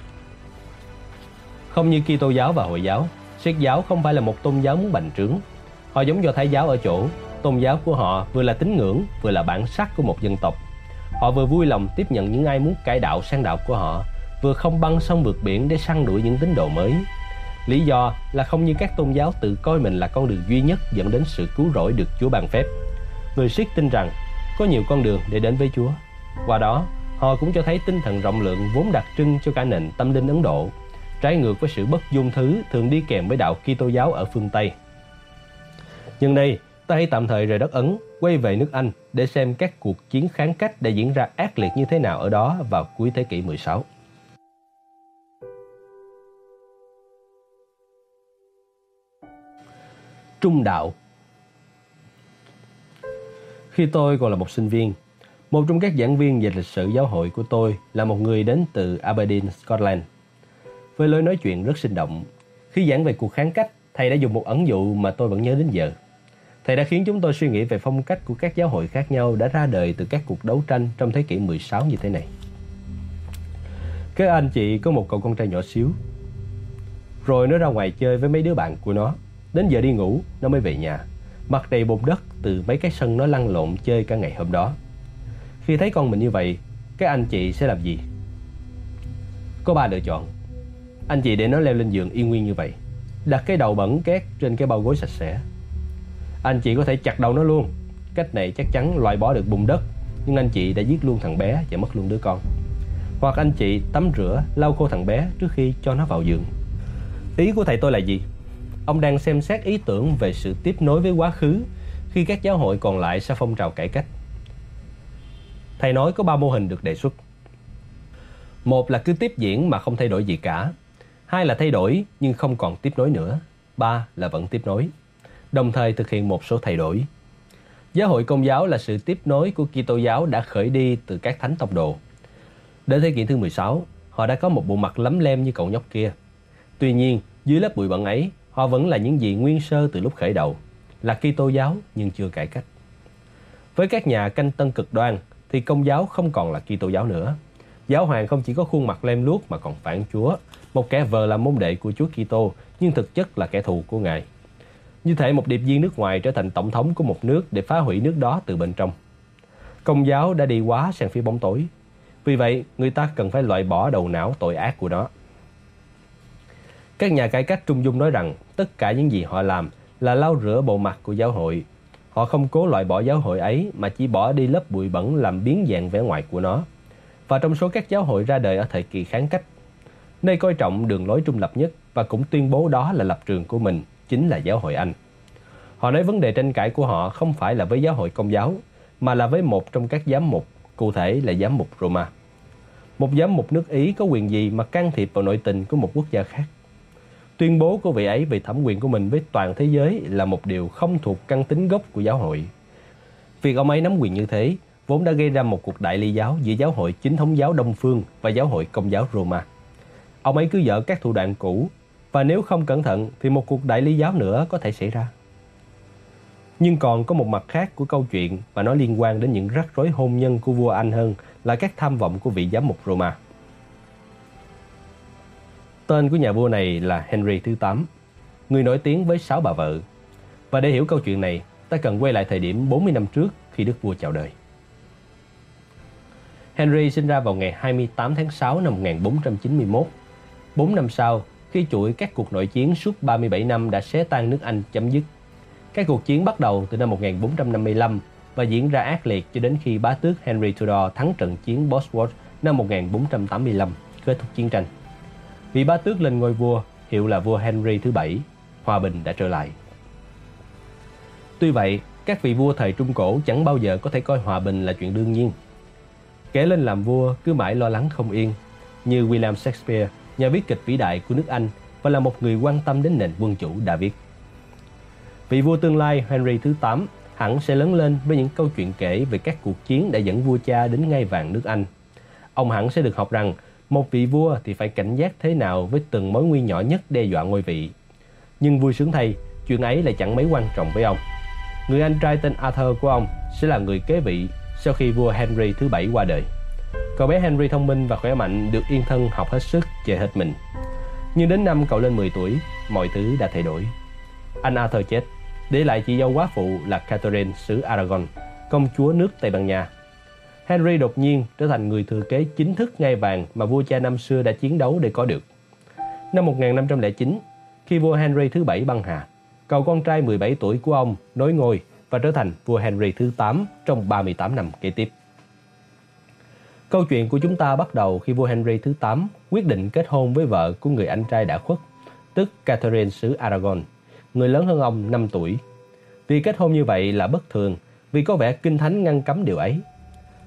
Không như Kitô giáo và Hồi giáo, Sikh giáo không phải là một tôn giáo muốn bành trướng. Họ giống do Thái giáo ở chỗ tôn giáo của họ vừa là tín ngưỡng vừa là bản sắc của một dân tộc họ vừa vui lòng tiếp nhận những ai muốn cải đạo sang đạo của họ vừa không băng sông vượt biển để săn đuổi những tín đồ mới lý do là không như các tôn giáo tự coi mình là con đường duy nhất dẫn đến sự cứu rỗi được chúa ban phép người Sikh tin rằng có nhiều con đường để đến với chúa qua đó họ cũng cho thấy tinh thần rộng lượng vốn đặc trưng cho cả nền tâm linh ấn độ trái ngược với sự bất dung thứ thường đi kèm với đạo Kitô giáo ở phương Tây. Nhưng đây, ta hãy tạm thời rời đất Ấn, quay về nước Anh để xem các cuộc chiến kháng cách đã diễn ra ác liệt như thế nào ở đó vào cuối thế kỷ 16. Trung đạo Khi tôi còn là một sinh viên, Một trong các giảng viên về lịch sử giáo hội của tôi là một người đến từ Aberdeen, Scotland. Với lối nói chuyện rất sinh động, khi giảng về cuộc kháng cách, thầy đã dùng một ẩn dụ mà tôi vẫn nhớ đến giờ. Thầy đã khiến chúng tôi suy nghĩ về phong cách của các giáo hội khác nhau đã ra đời từ các cuộc đấu tranh trong thế kỷ 16 như thế này. Các anh chị có một cậu con trai nhỏ xíu. Rồi nó ra ngoài chơi với mấy đứa bạn của nó. Đến giờ đi ngủ, nó mới về nhà. Mặt đầy bùn đất từ mấy cái sân nó lăn lộn chơi cả ngày hôm đó. Khi thấy con mình như vậy, các anh chị sẽ làm gì? Có ba lựa chọn. Anh chị để nó leo lên giường yên nguyên như vậy. Đặt cái đầu bẩn két trên cái bao gối sạch sẽ. Anh chị có thể chặt đầu nó luôn. Cách này chắc chắn loại bỏ được bùn đất, nhưng anh chị đã giết luôn thằng bé và mất luôn đứa con. Hoặc anh chị tắm rửa, lau khô thằng bé trước khi cho nó vào giường. Ý của thầy tôi là gì? Ông đang xem xét ý tưởng về sự tiếp nối với quá khứ khi các giáo hội còn lại sau phong trào cải cách. Thầy nói có ba mô hình được đề xuất. Một là cứ tiếp diễn mà không thay đổi gì cả. Hai là thay đổi nhưng không còn tiếp nối nữa. Ba là vẫn tiếp nối. Đồng thời thực hiện một số thay đổi. Giáo hội công giáo là sự tiếp nối của Kitô giáo đã khởi đi từ các thánh tông đồ. Đến thế kỷ thứ 16, họ đã có một bộ mặt lấm lem như cậu nhóc kia. Tuy nhiên, dưới lớp bụi bẩn ấy, họ vẫn là những gì nguyên sơ từ lúc khởi đầu, là Kitô giáo nhưng chưa cải cách. Với các nhà canh tân cực đoan, thì công giáo không còn là Kitô giáo nữa. Giáo hoàng không chỉ có khuôn mặt lem luốc mà còn phản Chúa, một kẻ vờ làm môn đệ của Chúa Kitô nhưng thực chất là kẻ thù của Ngài. Như thể một điệp viên nước ngoài trở thành tổng thống của một nước để phá hủy nước đó từ bên trong. Công giáo đã đi quá sang phía bóng tối. Vì vậy, người ta cần phải loại bỏ đầu não tội ác của nó. Các nhà cải cách trung dung nói rằng tất cả những gì họ làm là lau rửa bộ mặt của giáo hội Họ không cố loại bỏ giáo hội ấy mà chỉ bỏ đi lớp bụi bẩn làm biến dạng vẻ ngoài của nó. Và trong số các giáo hội ra đời ở thời kỳ kháng cách, nơi coi trọng đường lối trung lập nhất và cũng tuyên bố đó là lập trường của mình, chính là giáo hội Anh. Họ nói vấn đề tranh cãi của họ không phải là với giáo hội công giáo, mà là với một trong các giám mục, cụ thể là giám mục Roma. Một giám mục nước Ý có quyền gì mà can thiệp vào nội tình của một quốc gia khác? Tuyên bố của vị ấy về thẩm quyền của mình với toàn thế giới là một điều không thuộc căn tính gốc của giáo hội. Việc ông ấy nắm quyền như thế vốn đã gây ra một cuộc đại ly giáo giữa giáo hội chính thống giáo Đông Phương và giáo hội công giáo Roma. Ông ấy cứ dở các thủ đoạn cũ, và nếu không cẩn thận thì một cuộc đại ly giáo nữa có thể xảy ra. Nhưng còn có một mặt khác của câu chuyện và nó liên quan đến những rắc rối hôn nhân của vua Anh hơn là các tham vọng của vị giám mục Roma. Tên của nhà vua này là Henry thứ 8, người nổi tiếng với sáu bà vợ. Và để hiểu câu chuyện này, ta cần quay lại thời điểm 40 năm trước khi đức vua chào đời. Henry sinh ra vào ngày 28 tháng 6 năm 1491. Bốn năm sau, khi chuỗi các cuộc nội chiến suốt 37 năm đã xé tan nước Anh chấm dứt. Các cuộc chiến bắt đầu từ năm 1455 và diễn ra ác liệt cho đến khi bá tước Henry Tudor thắng trận chiến Bosworth năm 1485, kết thúc chiến tranh. Vị ba tước lên ngôi vua, hiệu là vua Henry thứ bảy, hòa bình đã trở lại. Tuy vậy, các vị vua thời Trung Cổ chẳng bao giờ có thể coi hòa bình là chuyện đương nhiên. Kể lên làm vua cứ mãi lo lắng không yên, như William Shakespeare, nhà viết kịch vĩ đại của nước Anh và là một người quan tâm đến nền quân chủ đã viết. Vị vua tương lai Henry thứ 8 hẳn sẽ lớn lên với những câu chuyện kể về các cuộc chiến đã dẫn vua cha đến ngay vàng nước Anh. Ông hẳn sẽ được học rằng một vị vua thì phải cảnh giác thế nào với từng mối nguy nhỏ nhất đe dọa ngôi vị. Nhưng vui sướng thay, chuyện ấy lại chẳng mấy quan trọng với ông. Người anh trai tên Arthur của ông sẽ là người kế vị sau khi vua Henry thứ bảy qua đời. Cậu bé Henry thông minh và khỏe mạnh được yên thân học hết sức chơi hết mình. Nhưng đến năm cậu lên 10 tuổi, mọi thứ đã thay đổi. Anh Arthur chết, để lại chị dâu quá phụ là Catherine xứ Aragon, công chúa nước Tây Ban Nha Henry đột nhiên trở thành người thừa kế chính thức ngai vàng mà vua cha năm xưa đã chiến đấu để có được. Năm 1509, khi vua Henry thứ bảy băng hà, cậu con trai 17 tuổi của ông nối ngôi và trở thành vua Henry thứ 8 trong 38 năm kế tiếp. Câu chuyện của chúng ta bắt đầu khi vua Henry thứ 8 quyết định kết hôn với vợ của người anh trai đã khuất, tức Catherine xứ Aragon, người lớn hơn ông 5 tuổi. Vì kết hôn như vậy là bất thường vì có vẻ kinh thánh ngăn cấm điều ấy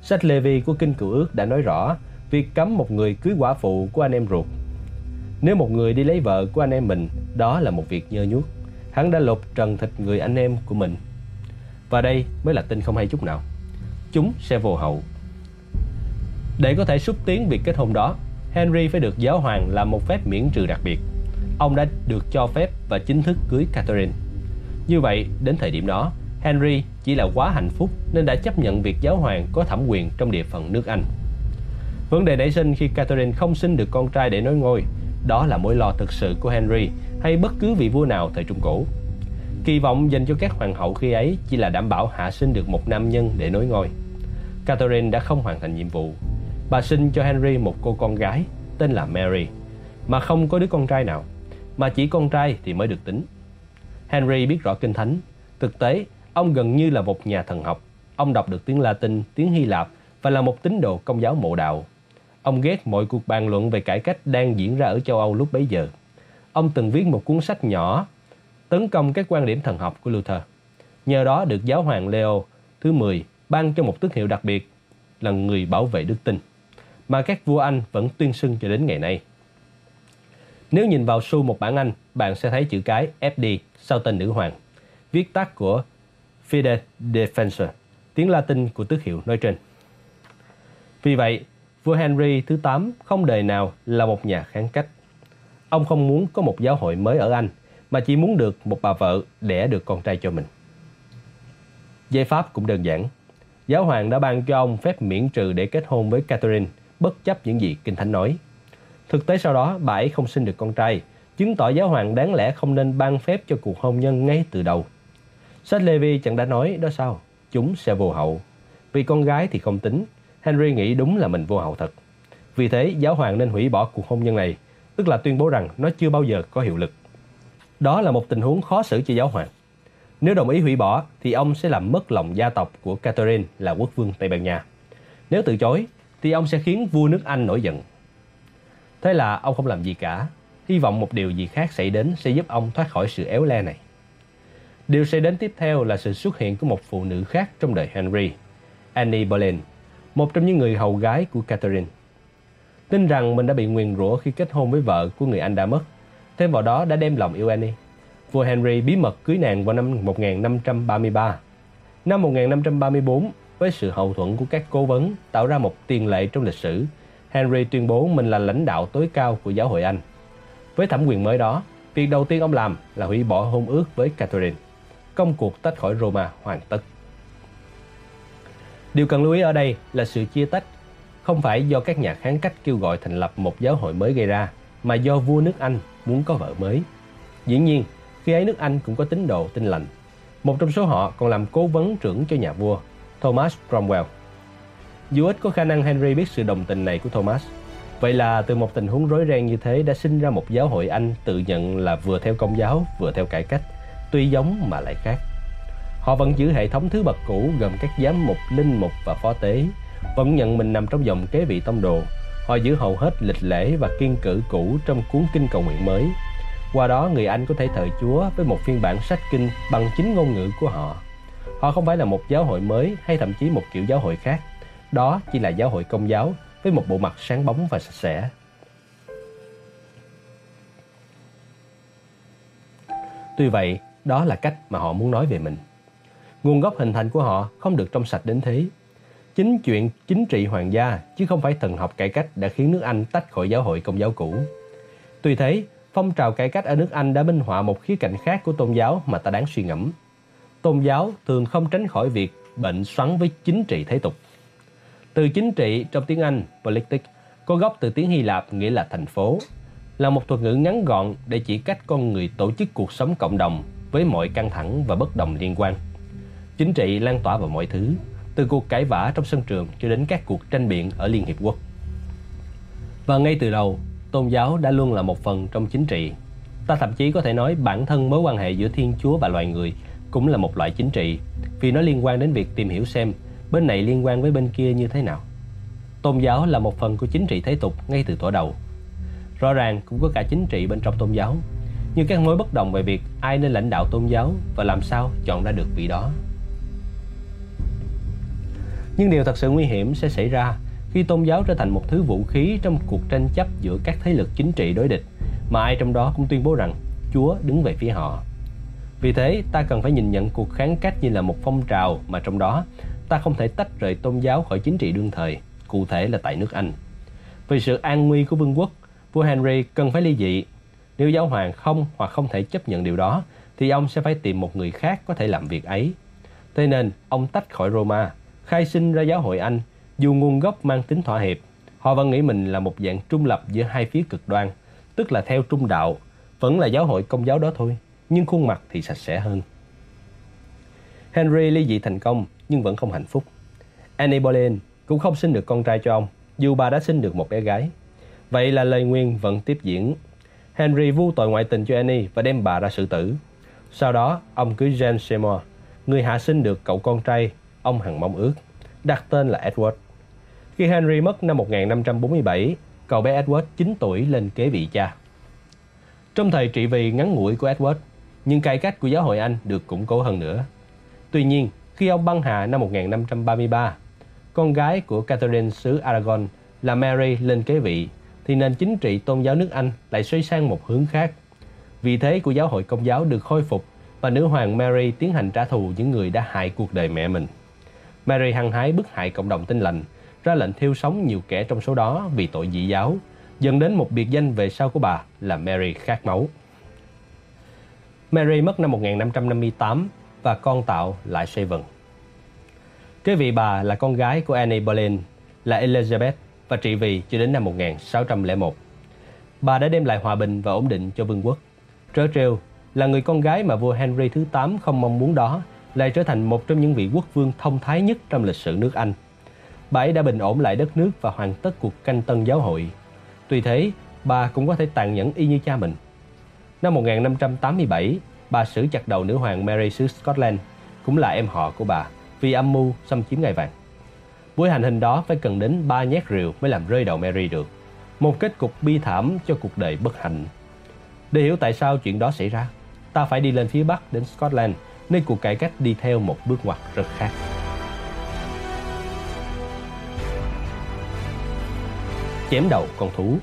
Sách Lê Vi của Kinh Cựu Ước đã nói rõ việc cấm một người cưới quả phụ của anh em ruột. Nếu một người đi lấy vợ của anh em mình, đó là một việc nhơ nhuốc. Hắn đã lột trần thịt người anh em của mình. Và đây mới là tin không hay chút nào. Chúng sẽ vô hậu. Để có thể xúc tiến việc kết hôn đó, Henry phải được giáo hoàng làm một phép miễn trừ đặc biệt. Ông đã được cho phép và chính thức cưới Catherine. Như vậy, đến thời điểm đó, Henry chỉ là quá hạnh phúc nên đã chấp nhận việc giáo hoàng có thẩm quyền trong địa phận nước Anh. Vấn đề nảy sinh khi Catherine không sinh được con trai để nối ngôi, đó là mối lo thực sự của Henry hay bất cứ vị vua nào thời Trung Cổ. Kỳ vọng dành cho các hoàng hậu khi ấy chỉ là đảm bảo hạ sinh được một nam nhân để nối ngôi. Catherine đã không hoàn thành nhiệm vụ. Bà sinh cho Henry một cô con gái tên là Mary, mà không có đứa con trai nào, mà chỉ con trai thì mới được tính. Henry biết rõ kinh thánh. Thực tế, ông gần như là một nhà thần học. Ông đọc được tiếng Latin, tiếng Hy Lạp và là một tín đồ công giáo mộ đạo. Ông ghét mọi cuộc bàn luận về cải cách đang diễn ra ở châu Âu lúc bấy giờ. Ông từng viết một cuốn sách nhỏ tấn công các quan điểm thần học của Luther. Nhờ đó được giáo hoàng Leo thứ 10 ban cho một tước hiệu đặc biệt là người bảo vệ đức tin mà các vua Anh vẫn tuyên xưng cho đến ngày nay. Nếu nhìn vào xu một bản Anh, bạn sẽ thấy chữ cái FD sau tên nữ hoàng, viết tắt của Fide Defensor, tiếng Latin của tước hiệu nói trên. Vì vậy, vua Henry thứ 8 không đời nào là một nhà kháng cách. Ông không muốn có một giáo hội mới ở Anh, mà chỉ muốn được một bà vợ đẻ được con trai cho mình. Giải pháp cũng đơn giản. Giáo hoàng đã ban cho ông phép miễn trừ để kết hôn với Catherine, bất chấp những gì Kinh Thánh nói. Thực tế sau đó, bà ấy không sinh được con trai, chứng tỏ giáo hoàng đáng lẽ không nên ban phép cho cuộc hôn nhân ngay từ đầu. Sách Levi chẳng đã nói đó sao, chúng sẽ vô hậu. Vì con gái thì không tính, Henry nghĩ đúng là mình vô hậu thật. Vì thế, giáo hoàng nên hủy bỏ cuộc hôn nhân này, tức là tuyên bố rằng nó chưa bao giờ có hiệu lực. Đó là một tình huống khó xử cho giáo hoàng. Nếu đồng ý hủy bỏ thì ông sẽ làm mất lòng gia tộc của Catherine là quốc vương Tây Ban Nha. Nếu từ chối thì ông sẽ khiến vua nước Anh nổi giận. Thế là ông không làm gì cả, hy vọng một điều gì khác xảy đến sẽ giúp ông thoát khỏi sự éo le này. Điều sẽ đến tiếp theo là sự xuất hiện của một phụ nữ khác trong đời Henry, Annie Boleyn, một trong những người hầu gái của Catherine. Tin rằng mình đã bị nguyền rủa khi kết hôn với vợ của người anh đã mất, thêm vào đó đã đem lòng yêu Annie. Vua Henry bí mật cưới nàng vào năm 1533. Năm 1534, với sự hậu thuẫn của các cố vấn tạo ra một tiền lệ trong lịch sử, Henry tuyên bố mình là lãnh đạo tối cao của giáo hội Anh. Với thẩm quyền mới đó, việc đầu tiên ông làm là hủy bỏ hôn ước với Catherine. Công cuộc tách khỏi Roma hoàn tất. Điều cần lưu ý ở đây là sự chia tách không phải do các nhà kháng cách kêu gọi thành lập một giáo hội mới gây ra, mà do vua nước Anh muốn có vợ mới. Dĩ nhiên, khi ấy nước Anh cũng có tín đồ tin lành. Một trong số họ còn làm cố vấn trưởng cho nhà vua, Thomas Cromwell. Dù ít có khả năng Henry biết sự đồng tình này của Thomas, vậy là từ một tình huống rối ren như thế đã sinh ra một giáo hội Anh tự nhận là vừa theo công giáo vừa theo cải cách, tuy giống mà lại khác. Họ vẫn giữ hệ thống thứ bậc cũ gồm các giám mục, linh mục và phó tế, vẫn nhận mình nằm trong dòng kế vị tông đồ. Họ giữ hầu hết lịch lễ và kiên cử cũ trong cuốn kinh cầu nguyện mới. Qua đó người Anh có thể thờ Chúa với một phiên bản sách kinh bằng chính ngôn ngữ của họ. Họ không phải là một giáo hội mới hay thậm chí một kiểu giáo hội khác. Đó chỉ là giáo hội công giáo với một bộ mặt sáng bóng và sạch sẽ. Tuy vậy, đó là cách mà họ muốn nói về mình. Nguồn gốc hình thành của họ không được trong sạch đến thế. Chính chuyện chính trị hoàng gia chứ không phải thần học cải cách đã khiến nước Anh tách khỏi giáo hội công giáo cũ. Tuy thế, phong trào cải cách ở nước Anh đã minh họa một khía cạnh khác của tôn giáo mà ta đáng suy ngẫm. Tôn giáo thường không tránh khỏi việc bệnh xoắn với chính trị thế tục. Từ chính trị trong tiếng Anh, politics, có gốc từ tiếng Hy Lạp nghĩa là thành phố, là một thuật ngữ ngắn gọn để chỉ cách con người tổ chức cuộc sống cộng đồng với mọi căng thẳng và bất đồng liên quan. Chính trị lan tỏa vào mọi thứ, từ cuộc cãi vã trong sân trường cho đến các cuộc tranh biện ở Liên Hiệp Quốc. Và ngay từ đầu, tôn giáo đã luôn là một phần trong chính trị. Ta thậm chí có thể nói bản thân mối quan hệ giữa Thiên Chúa và loài người cũng là một loại chính trị, vì nó liên quan đến việc tìm hiểu xem bên này liên quan với bên kia như thế nào. Tôn giáo là một phần của chính trị thế tục ngay từ tổ đầu. Rõ ràng cũng có cả chính trị bên trong tôn giáo, như các mối bất đồng về việc ai nên lãnh đạo tôn giáo và làm sao chọn ra được vị đó. Nhưng điều thật sự nguy hiểm sẽ xảy ra khi tôn giáo trở thành một thứ vũ khí trong cuộc tranh chấp giữa các thế lực chính trị đối địch mà ai trong đó cũng tuyên bố rằng Chúa đứng về phía họ. Vì thế, ta cần phải nhìn nhận cuộc kháng cách như là một phong trào mà trong đó ta không thể tách rời tôn giáo khỏi chính trị đương thời. cụ thể là tại nước Anh. Vì sự an nguy của vương quốc, vua Henry cần phải ly dị. Nếu giáo hoàng không hoặc không thể chấp nhận điều đó, thì ông sẽ phải tìm một người khác có thể làm việc ấy. Thế nên, ông tách khỏi Roma, khai sinh ra giáo hội Anh, dù nguồn gốc mang tính thỏa hiệp. Họ vẫn nghĩ mình là một dạng trung lập giữa hai phía cực đoan, tức là theo trung đạo, vẫn là giáo hội công giáo đó thôi, nhưng khuôn mặt thì sạch sẽ hơn. Henry ly dị thành công nhưng vẫn không hạnh phúc. Annie Boleyn cũng không sinh được con trai cho ông, dù bà đã sinh được một bé gái. Vậy là lời nguyên vẫn tiếp diễn. Henry vu tội ngoại tình cho Annie và đem bà ra xử tử. Sau đó, ông cưới Jane Seymour, người hạ sinh được cậu con trai ông hằng mong ước, đặt tên là Edward. Khi Henry mất năm 1547, cậu bé Edward 9 tuổi lên kế vị cha. Trong thời trị vì ngắn ngủi của Edward, nhưng cải cách của giáo hội Anh được củng cố hơn nữa. Tuy nhiên, khi ông băng hà năm 1533, con gái của Catherine xứ Aragon là Mary lên kế vị, thì nền chính trị tôn giáo nước Anh lại xoay sang một hướng khác. Vì thế của giáo hội công giáo được khôi phục và nữ hoàng Mary tiến hành trả thù những người đã hại cuộc đời mẹ mình. Mary hăng hái bức hại cộng đồng tinh lành, ra lệnh thiêu sống nhiều kẻ trong số đó vì tội dị giáo, dẫn đến một biệt danh về sau của bà là Mary khát máu. Mary mất năm 1558 và con tạo lại Savon. Kế vị bà là con gái của Anne Boleyn là Elizabeth và trị vì cho đến năm 1601. Bà đã đem lại hòa bình và ổn định cho vương quốc. Churchill là người con gái mà vua Henry thứ 8 không mong muốn đó lại trở thành một trong những vị quốc vương thông thái nhất trong lịch sử nước Anh. Bà ấy đã bình ổn lại đất nước và hoàn tất cuộc canh tân giáo hội. Tuy thế, bà cũng có thể tàn nhẫn y như cha mình. Năm 1587, bà xử chặt đầu nữ hoàng Mary xứ Scotland, cũng là em họ của bà, vì âm mưu xâm chiếm ngai vàng. Buổi hành hình đó phải cần đến ba nhát rượu mới làm rơi đầu Mary được. Một kết cục bi thảm cho cuộc đời bất hạnh. Để hiểu tại sao chuyện đó xảy ra, ta phải đi lên phía Bắc đến Scotland, nơi cuộc cải cách đi theo một bước ngoặt rất khác. Chém đầu con thú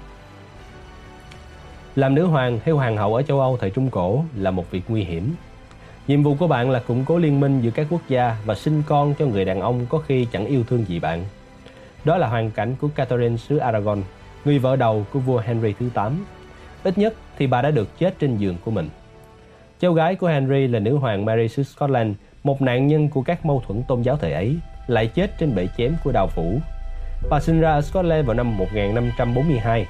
Làm nữ hoàng hay hoàng hậu ở châu Âu thời Trung Cổ là một việc nguy hiểm. Nhiệm vụ của bạn là củng cố liên minh giữa các quốc gia và sinh con cho người đàn ông có khi chẳng yêu thương gì bạn. Đó là hoàn cảnh của Catherine xứ Aragon, người vợ đầu của vua Henry thứ 8. Ít nhất thì bà đã được chết trên giường của mình. Cháu gái của Henry là nữ hoàng Mary xứ Scotland, một nạn nhân của các mâu thuẫn tôn giáo thời ấy, lại chết trên bệ chém của đào phủ. Bà sinh ra ở Scotland vào năm 1542,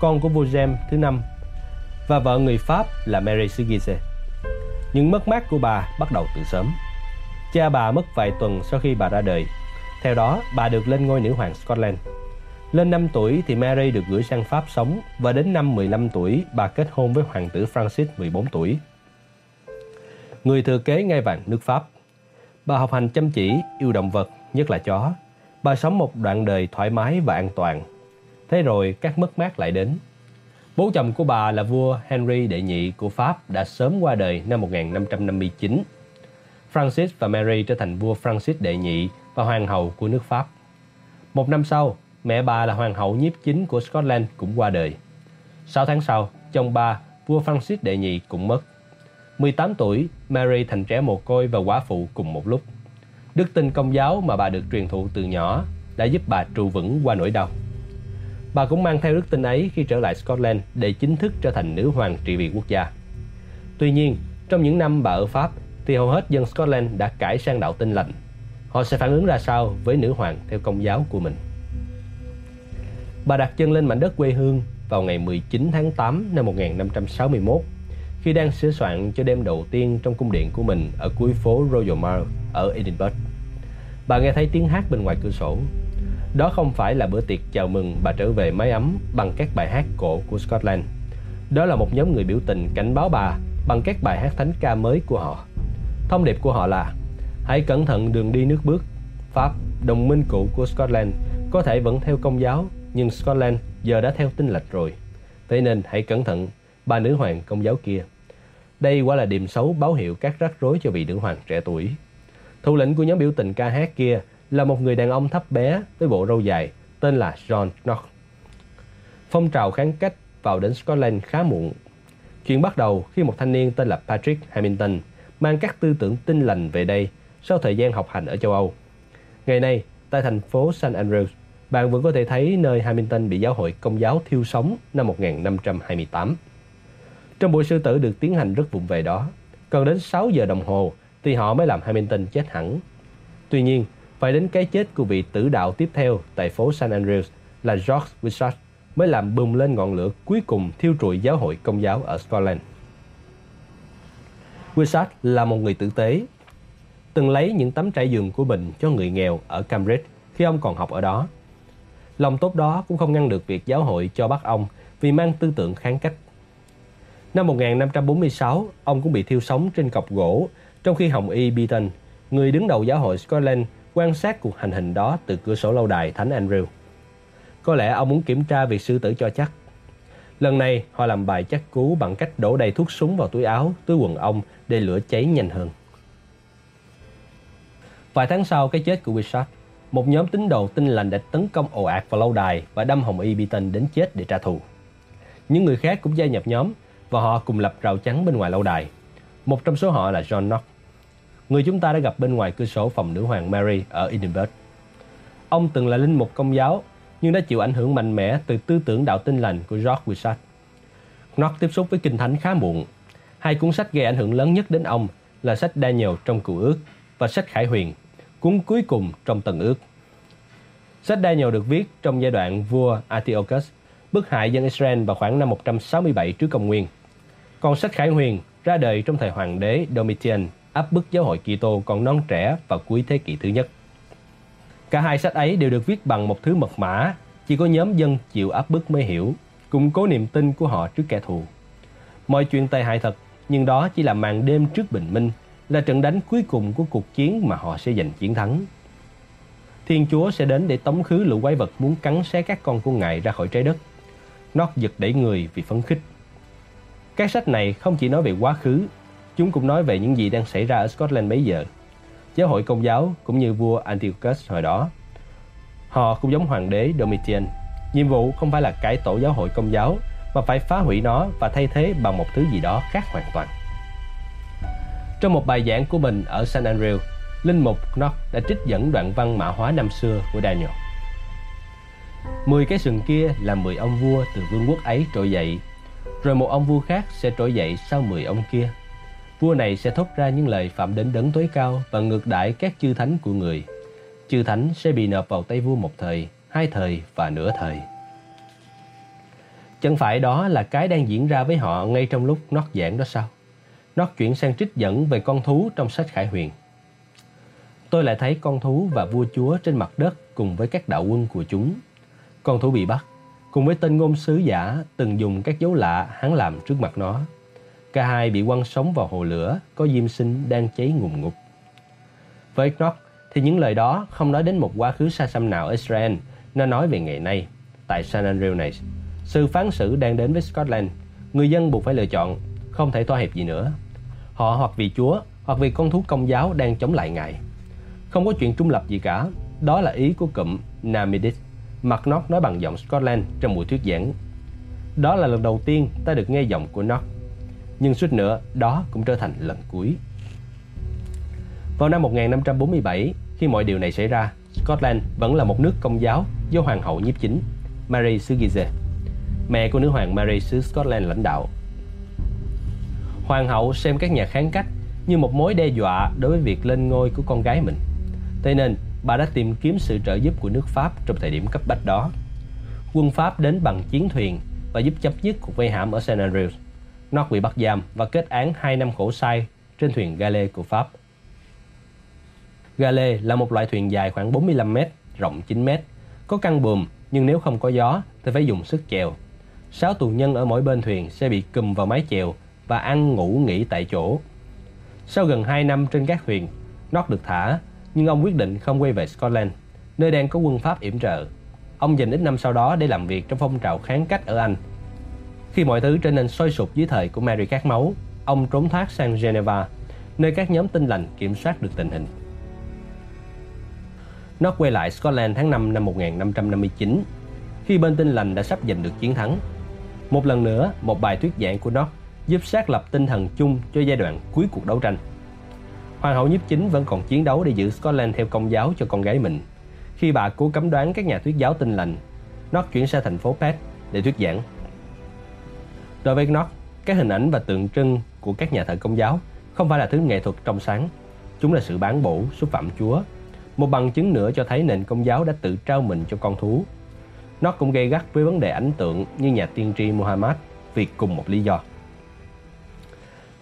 con của vua James thứ năm và vợ người Pháp là Mary xứ Guise. Những mất mát của bà bắt đầu từ sớm. Cha bà mất vài tuần sau khi bà ra đời. Theo đó, bà được lên ngôi nữ hoàng Scotland. Lên 5 tuổi thì Mary được gửi sang Pháp sống và đến năm 15 tuổi bà kết hôn với hoàng tử Francis 14 tuổi người thừa kế ngai vàng nước Pháp. Bà học hành chăm chỉ, yêu động vật, nhất là chó. Bà sống một đoạn đời thoải mái và an toàn. Thế rồi các mất mát lại đến. Bố chồng của bà là vua Henry đệ nhị của Pháp đã sớm qua đời năm 1559. Francis và Mary trở thành vua Francis đệ nhị và hoàng hậu của nước Pháp. Một năm sau, mẹ bà là hoàng hậu nhiếp chính của Scotland cũng qua đời. Sáu tháng sau, chồng bà, vua Francis đệ nhị cũng mất. 18 tuổi, Mary thành trẻ mồ côi và quả phụ cùng một lúc. Đức tin công giáo mà bà được truyền thụ từ nhỏ đã giúp bà trụ vững qua nỗi đau. Bà cũng mang theo đức tin ấy khi trở lại Scotland để chính thức trở thành nữ hoàng trị vì quốc gia. Tuy nhiên, trong những năm bà ở Pháp thì hầu hết dân Scotland đã cải sang đạo tin lành. Họ sẽ phản ứng ra sao với nữ hoàng theo công giáo của mình? Bà đặt chân lên mảnh đất quê hương vào ngày 19 tháng 8 năm 1561 khi đang sửa soạn cho đêm đầu tiên trong cung điện của mình ở cuối phố Royal Mile ở Edinburgh. Bà nghe thấy tiếng hát bên ngoài cửa sổ. Đó không phải là bữa tiệc chào mừng bà trở về mái ấm bằng các bài hát cổ của Scotland. Đó là một nhóm người biểu tình cảnh báo bà bằng các bài hát thánh ca mới của họ. Thông điệp của họ là Hãy cẩn thận đường đi nước bước. Pháp, đồng minh cũ của Scotland, có thể vẫn theo công giáo, nhưng Scotland giờ đã theo tinh lệch rồi. Thế nên hãy cẩn thận bà nữ hoàng công giáo kia. Đây quả là điểm xấu báo hiệu các rắc rối cho vị nữ hoàng trẻ tuổi. Thủ lĩnh của nhóm biểu tình ca hát kia là một người đàn ông thấp bé với bộ râu dài tên là John Knox. Phong trào kháng cách vào đến Scotland khá muộn. Chuyện bắt đầu khi một thanh niên tên là Patrick Hamilton mang các tư tưởng tinh lành về đây sau thời gian học hành ở châu Âu. Ngày nay, tại thành phố St. Andrews, bạn vẫn có thể thấy nơi Hamilton bị giáo hội công giáo thiêu sống năm 1528. Trong buổi sư tử được tiến hành rất vụng về đó, cần đến 6 giờ đồng hồ thì họ mới làm Hamilton chết hẳn. Tuy nhiên, phải đến cái chết của vị tử đạo tiếp theo tại phố San Andreas là George Wishart mới làm bùng lên ngọn lửa cuối cùng thiêu trụi giáo hội công giáo ở Scotland. Wishart là một người tử tế, từng lấy những tấm trải giường của mình cho người nghèo ở Cambridge khi ông còn học ở đó. Lòng tốt đó cũng không ngăn được việc giáo hội cho bắt ông vì mang tư tưởng kháng cách. Năm 1546, ông cũng bị thiêu sống trên cọc gỗ trong khi Hồng Y Beaton, người đứng đầu giáo hội Scotland, quan sát cuộc hành hình đó từ cửa sổ lâu đài Thánh Andrew. Có lẽ ông muốn kiểm tra việc sư tử cho chắc. Lần này, họ làm bài chắc cứu bằng cách đổ đầy thuốc súng vào túi áo, túi quần ông để lửa cháy nhanh hơn. Vài tháng sau cái chết của Wishart, một nhóm tín đồ tinh lành đã tấn công ồ ạt vào lâu đài và đâm Hồng Y Beaton đến chết để trả thù. Những người khác cũng gia nhập nhóm và họ cùng lập rào chắn bên ngoài lâu đài. Một trong số họ là John Knox, người chúng ta đã gặp bên ngoài cửa sổ phòng nữ hoàng Mary ở Edinburgh. Ông từng là linh mục công giáo nhưng đã chịu ảnh hưởng mạnh mẽ từ tư tưởng đạo tin lành của George Wishart. Knox tiếp xúc với Kinh Thánh khá muộn. Hai cuốn sách gây ảnh hưởng lớn nhất đến ông là sách Daniel trong Cựu Ước và sách Khải Huyền, cuốn cuối cùng trong tầng Ước. Sách Daniel được viết trong giai đoạn vua Antiochus bức hại dân Israel vào khoảng năm 167 trước công nguyên. Còn sách Khải Huyền ra đời trong thời hoàng đế Domitian áp bức giáo hội Kitô còn non trẻ vào cuối thế kỷ thứ nhất. Cả hai sách ấy đều được viết bằng một thứ mật mã, chỉ có nhóm dân chịu áp bức mới hiểu, củng cố niềm tin của họ trước kẻ thù. Mọi chuyện tai hại thật, nhưng đó chỉ là màn đêm trước bình minh, là trận đánh cuối cùng của cuộc chiến mà họ sẽ giành chiến thắng. Thiên Chúa sẽ đến để tống khứ lũ quái vật muốn cắn xé các con của Ngài ra khỏi trái đất. Nó giật đẩy người vì phấn khích. Các sách này không chỉ nói về quá khứ, chúng cũng nói về những gì đang xảy ra ở Scotland bấy giờ. Giáo hội công giáo cũng như vua Antiochus hồi đó. Họ cũng giống hoàng đế Domitian. Nhiệm vụ không phải là cải tổ giáo hội công giáo, mà phải phá hủy nó và thay thế bằng một thứ gì đó khác hoàn toàn. Trong một bài giảng của mình ở San Andrew, Linh mục Knock đã trích dẫn đoạn văn mã hóa năm xưa của Daniel. Mười cái sừng kia là mười ông vua từ vương quốc ấy trỗi dậy, rồi một ông vua khác sẽ trỗi dậy sau mười ông kia. Vua này sẽ thốt ra những lời phạm đến đấng tối cao và ngược đãi các chư thánh của người. Chư thánh sẽ bị nộp vào tay vua một thời, hai thời và nửa thời. Chẳng phải đó là cái đang diễn ra với họ ngay trong lúc nót giảng đó sao? Nót chuyển sang trích dẫn về con thú trong sách Khải Huyền. Tôi lại thấy con thú và vua chúa trên mặt đất cùng với các đạo quân của chúng. Con thú bị bắt, cùng với tên ngôn sứ giả từng dùng các dấu lạ hắn làm trước mặt nó. Cả hai bị quăng sống vào hồ lửa có diêm sinh đang cháy ngùm ngụt. Với Knock thì những lời đó không nói đến một quá khứ xa xăm nào ở Israel, nó nói về ngày nay, tại San Andreas này. Sự phán xử đang đến với Scotland, người dân buộc phải lựa chọn, không thể thỏa hiệp gì nữa. Họ hoặc vì Chúa, hoặc vì con thú công giáo đang chống lại Ngài. Không có chuyện trung lập gì cả, đó là ý của cụm Namidis, mặt Knock nói bằng giọng Scotland trong buổi thuyết giảng. Đó là lần đầu tiên ta được nghe giọng của Knock nhưng suýt nữa đó cũng trở thành lần cuối. Vào năm 1547, khi mọi điều này xảy ra, Scotland vẫn là một nước công giáo do hoàng hậu nhiếp chính Mary xứ Guise, mẹ của nữ hoàng Mary xứ Scotland lãnh đạo. Hoàng hậu xem các nhà kháng cách như một mối đe dọa đối với việc lên ngôi của con gái mình. Thế nên, bà đã tìm kiếm sự trợ giúp của nước Pháp trong thời điểm cấp bách đó. Quân Pháp đến bằng chiến thuyền và giúp chấm dứt cuộc vây hãm ở St. Andrews. Nó bị bắt giam và kết án 2 năm khổ sai trên thuyền Gale của Pháp. Gale là một loại thuyền dài khoảng 45 mét, rộng 9 mét, có căng buồm nhưng nếu không có gió thì phải dùng sức chèo. Sáu tù nhân ở mỗi bên thuyền sẽ bị cùm vào mái chèo và ăn ngủ nghỉ tại chỗ. Sau gần 2 năm trên các thuyền, Knox được thả, nhưng ông quyết định không quay về Scotland, nơi đang có quân Pháp yểm trợ. Ông dành ít năm sau đó để làm việc trong phong trào kháng cách ở Anh khi mọi thứ trở nên sôi sục dưới thời của Mary Cát Máu, ông trốn thoát sang Geneva, nơi các nhóm tinh lành kiểm soát được tình hình. Nó quay lại Scotland tháng 5 năm 1559, khi bên tinh lành đã sắp giành được chiến thắng. Một lần nữa, một bài thuyết giảng của nó giúp xác lập tinh thần chung cho giai đoạn cuối cuộc đấu tranh. Hoàng hậu nhiếp chính vẫn còn chiến đấu để giữ Scotland theo công giáo cho con gái mình. khi bà cố cấm đoán các nhà thuyết giáo tin lành, nó chuyển sang thành phố Perth để thuyết giảng. Đối với nó, các hình ảnh và tượng trưng của các nhà thờ công giáo không phải là thứ nghệ thuật trong sáng. Chúng là sự bán bổ, xúc phạm Chúa. Một bằng chứng nữa cho thấy nền công giáo đã tự trao mình cho con thú. Nó cũng gây gắt với vấn đề ảnh tượng như nhà tiên tri Muhammad vì cùng một lý do.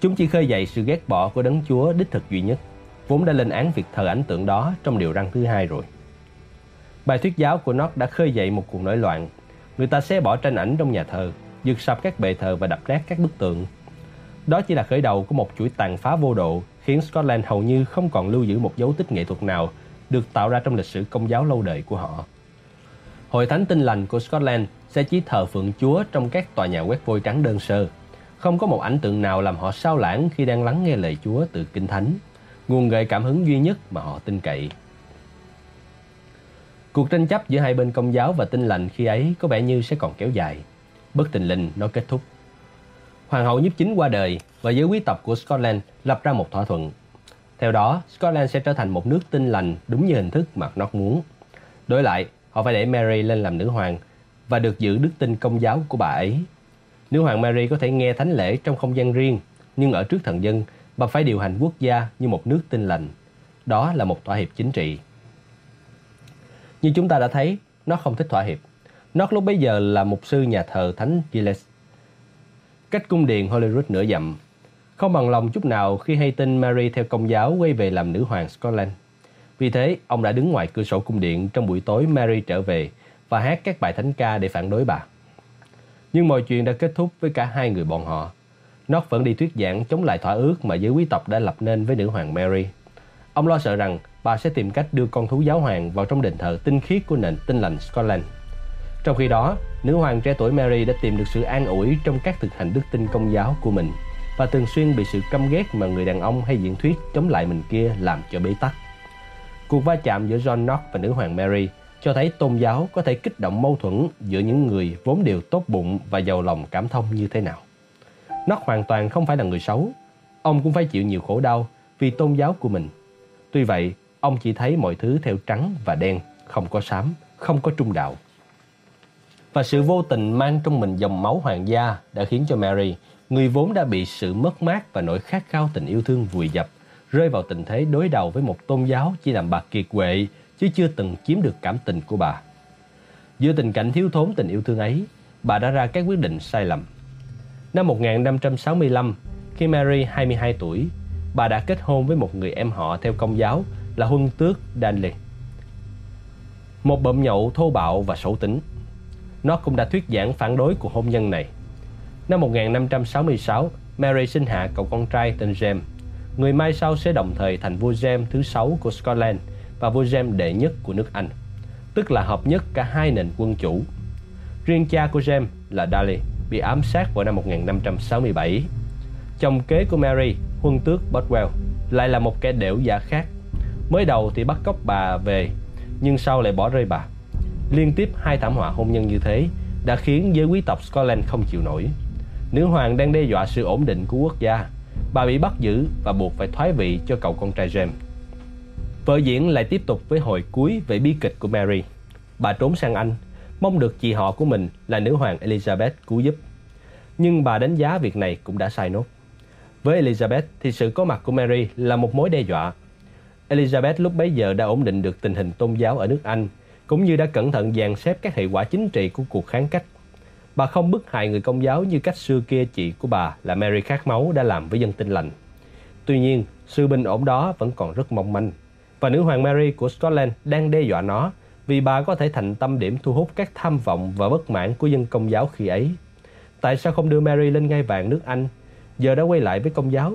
Chúng chỉ khơi dậy sự ghét bỏ của đấng Chúa đích thực duy nhất, vốn đã lên án việc thờ ảnh tượng đó trong điều răng thứ hai rồi. Bài thuyết giáo của nó đã khơi dậy một cuộc nổi loạn. Người ta xé bỏ tranh ảnh trong nhà thờ, giật sập các bệ thờ và đập nát các bức tượng. Đó chỉ là khởi đầu của một chuỗi tàn phá vô độ, khiến Scotland hầu như không còn lưu giữ một dấu tích nghệ thuật nào được tạo ra trong lịch sử công giáo lâu đời của họ. Hội thánh tinh lành của Scotland sẽ chỉ thờ phượng Chúa trong các tòa nhà quét vôi trắng đơn sơ. Không có một ảnh tượng nào làm họ sao lãng khi đang lắng nghe lời Chúa từ Kinh Thánh, nguồn gợi cảm hứng duy nhất mà họ tin cậy. Cuộc tranh chấp giữa hai bên công giáo và tinh lành khi ấy có vẻ như sẽ còn kéo dài. Bất tình linh nó kết thúc. Hoàng hậu nhiếp chính qua đời và giới quý tộc của Scotland lập ra một thỏa thuận. Theo đó, Scotland sẽ trở thành một nước tinh lành đúng như hình thức mà nó muốn. đối lại, họ phải để Mary lên làm nữ hoàng và được giữ đức tin công giáo của bà ấy. Nữ hoàng Mary có thể nghe thánh lễ trong không gian riêng, nhưng ở trước thần dân, bà phải điều hành quốc gia như một nước tinh lành. Đó là một thỏa hiệp chính trị. Như chúng ta đã thấy, nó không thích thỏa hiệp. Nót lúc bấy giờ là mục sư nhà thờ Thánh Giles. Cách cung điện Holyrood nửa dặm. Không bằng lòng chút nào khi hay tin Mary theo công giáo quay về làm nữ hoàng Scotland. Vì thế, ông đã đứng ngoài cửa sổ cung điện trong buổi tối Mary trở về và hát các bài thánh ca để phản đối bà. Nhưng mọi chuyện đã kết thúc với cả hai người bọn họ. Knox vẫn đi thuyết giảng chống lại thỏa ước mà giới quý tộc đã lập nên với nữ hoàng Mary. Ông lo sợ rằng bà sẽ tìm cách đưa con thú giáo hoàng vào trong đền thờ tinh khiết của nền tinh lành Scotland. Trong khi đó, nữ hoàng trẻ tuổi Mary đã tìm được sự an ủi trong các thực hành đức tin công giáo của mình và thường xuyên bị sự căm ghét mà người đàn ông hay diễn thuyết chống lại mình kia làm cho bế tắc. Cuộc va chạm giữa John Knox và nữ hoàng Mary cho thấy tôn giáo có thể kích động mâu thuẫn giữa những người vốn đều tốt bụng và giàu lòng cảm thông như thế nào. Knox hoàn toàn không phải là người xấu. Ông cũng phải chịu nhiều khổ đau vì tôn giáo của mình. Tuy vậy, ông chỉ thấy mọi thứ theo trắng và đen, không có xám, không có trung đạo. Và sự vô tình mang trong mình dòng máu hoàng gia đã khiến cho Mary, người vốn đã bị sự mất mát và nỗi khát khao tình yêu thương vùi dập, rơi vào tình thế đối đầu với một tôn giáo chỉ làm bà kiệt quệ chứ chưa từng chiếm được cảm tình của bà. Giữa tình cảnh thiếu thốn tình yêu thương ấy, bà đã ra các quyết định sai lầm. Năm 1565, khi Mary 22 tuổi, bà đã kết hôn với một người em họ theo công giáo là huân tước Danley. Một bậm nhậu thô bạo và xấu tính. Nó cũng đã thuyết giảng phản đối cuộc hôn nhân này. Năm 1566, Mary sinh hạ cậu con trai tên James, người mai sau sẽ đồng thời thành vua James thứ sáu của Scotland và vua James đệ nhất của nước Anh, tức là hợp nhất cả hai nền quân chủ. Riêng cha của James là Darley bị ám sát vào năm 1567. Chồng kế của Mary, huân tước Bothwell, lại là một kẻ đểu giả khác. Mới đầu thì bắt cóc bà về, nhưng sau lại bỏ rơi bà. Liên tiếp hai thảm họa hôn nhân như thế đã khiến giới quý tộc Scotland không chịu nổi. Nữ hoàng đang đe dọa sự ổn định của quốc gia. Bà bị bắt giữ và buộc phải thoái vị cho cậu con trai James. Vở diễn lại tiếp tục với hồi cuối về bi kịch của Mary. Bà trốn sang Anh, mong được chị họ của mình là nữ hoàng Elizabeth cứu giúp. Nhưng bà đánh giá việc này cũng đã sai nốt. Với Elizabeth thì sự có mặt của Mary là một mối đe dọa. Elizabeth lúc bấy giờ đã ổn định được tình hình tôn giáo ở nước Anh, cũng như đã cẩn thận dàn xếp các hệ quả chính trị của cuộc kháng cách. Bà không bức hại người công giáo như cách xưa kia chị của bà là Mary khát máu đã làm với dân tin lành. Tuy nhiên, sự bình ổn đó vẫn còn rất mong manh và nữ hoàng Mary của Scotland đang đe dọa nó vì bà có thể thành tâm điểm thu hút các tham vọng và bất mãn của dân công giáo khi ấy. Tại sao không đưa Mary lên ngai vàng nước Anh, giờ đã quay lại với công giáo?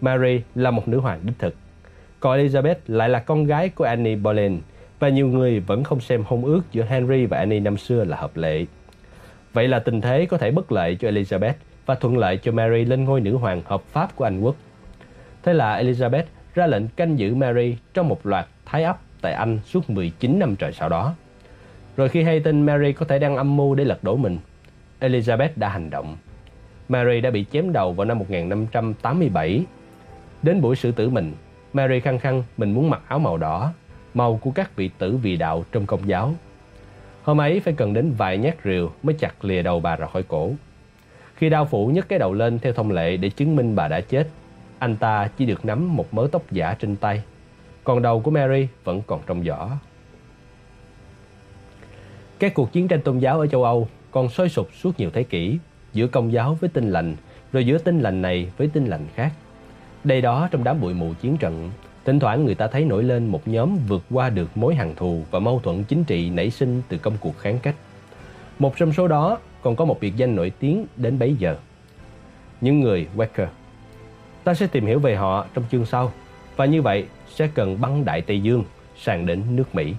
Mary là một nữ hoàng đích thực, còn Elizabeth lại là con gái của Annie Boleyn và nhiều người vẫn không xem hôn ước giữa Henry và Annie năm xưa là hợp lệ. Vậy là tình thế có thể bất lợi cho Elizabeth và thuận lợi cho Mary lên ngôi nữ hoàng hợp pháp của Anh quốc. Thế là Elizabeth ra lệnh canh giữ Mary trong một loạt thái ấp tại Anh suốt 19 năm trời sau đó. Rồi khi hay tin Mary có thể đang âm mưu để lật đổ mình, Elizabeth đã hành động. Mary đã bị chém đầu vào năm 1587. Đến buổi xử tử mình, Mary khăng khăng mình muốn mặc áo màu đỏ màu của các vị tử vì đạo trong công giáo. Hôm ấy phải cần đến vài nhát rìu mới chặt lìa đầu bà ra khỏi cổ. Khi đao phủ nhấc cái đầu lên theo thông lệ để chứng minh bà đã chết, anh ta chỉ được nắm một mớ tóc giả trên tay, còn đầu của Mary vẫn còn trong giỏ. Các cuộc chiến tranh tôn giáo ở châu Âu còn sôi sục suốt nhiều thế kỷ giữa công giáo với tinh lành, rồi giữa tinh lành này với tinh lành khác. Đây đó trong đám bụi mù chiến trận, thỉnh thoảng người ta thấy nổi lên một nhóm vượt qua được mối hằn thù và mâu thuẫn chính trị nảy sinh từ công cuộc kháng cách. Một trong số đó còn có một biệt danh nổi tiếng đến bấy giờ. Những người Wacker. Ta sẽ tìm hiểu về họ trong chương sau và như vậy sẽ cần băng đại Tây Dương sang đến nước Mỹ.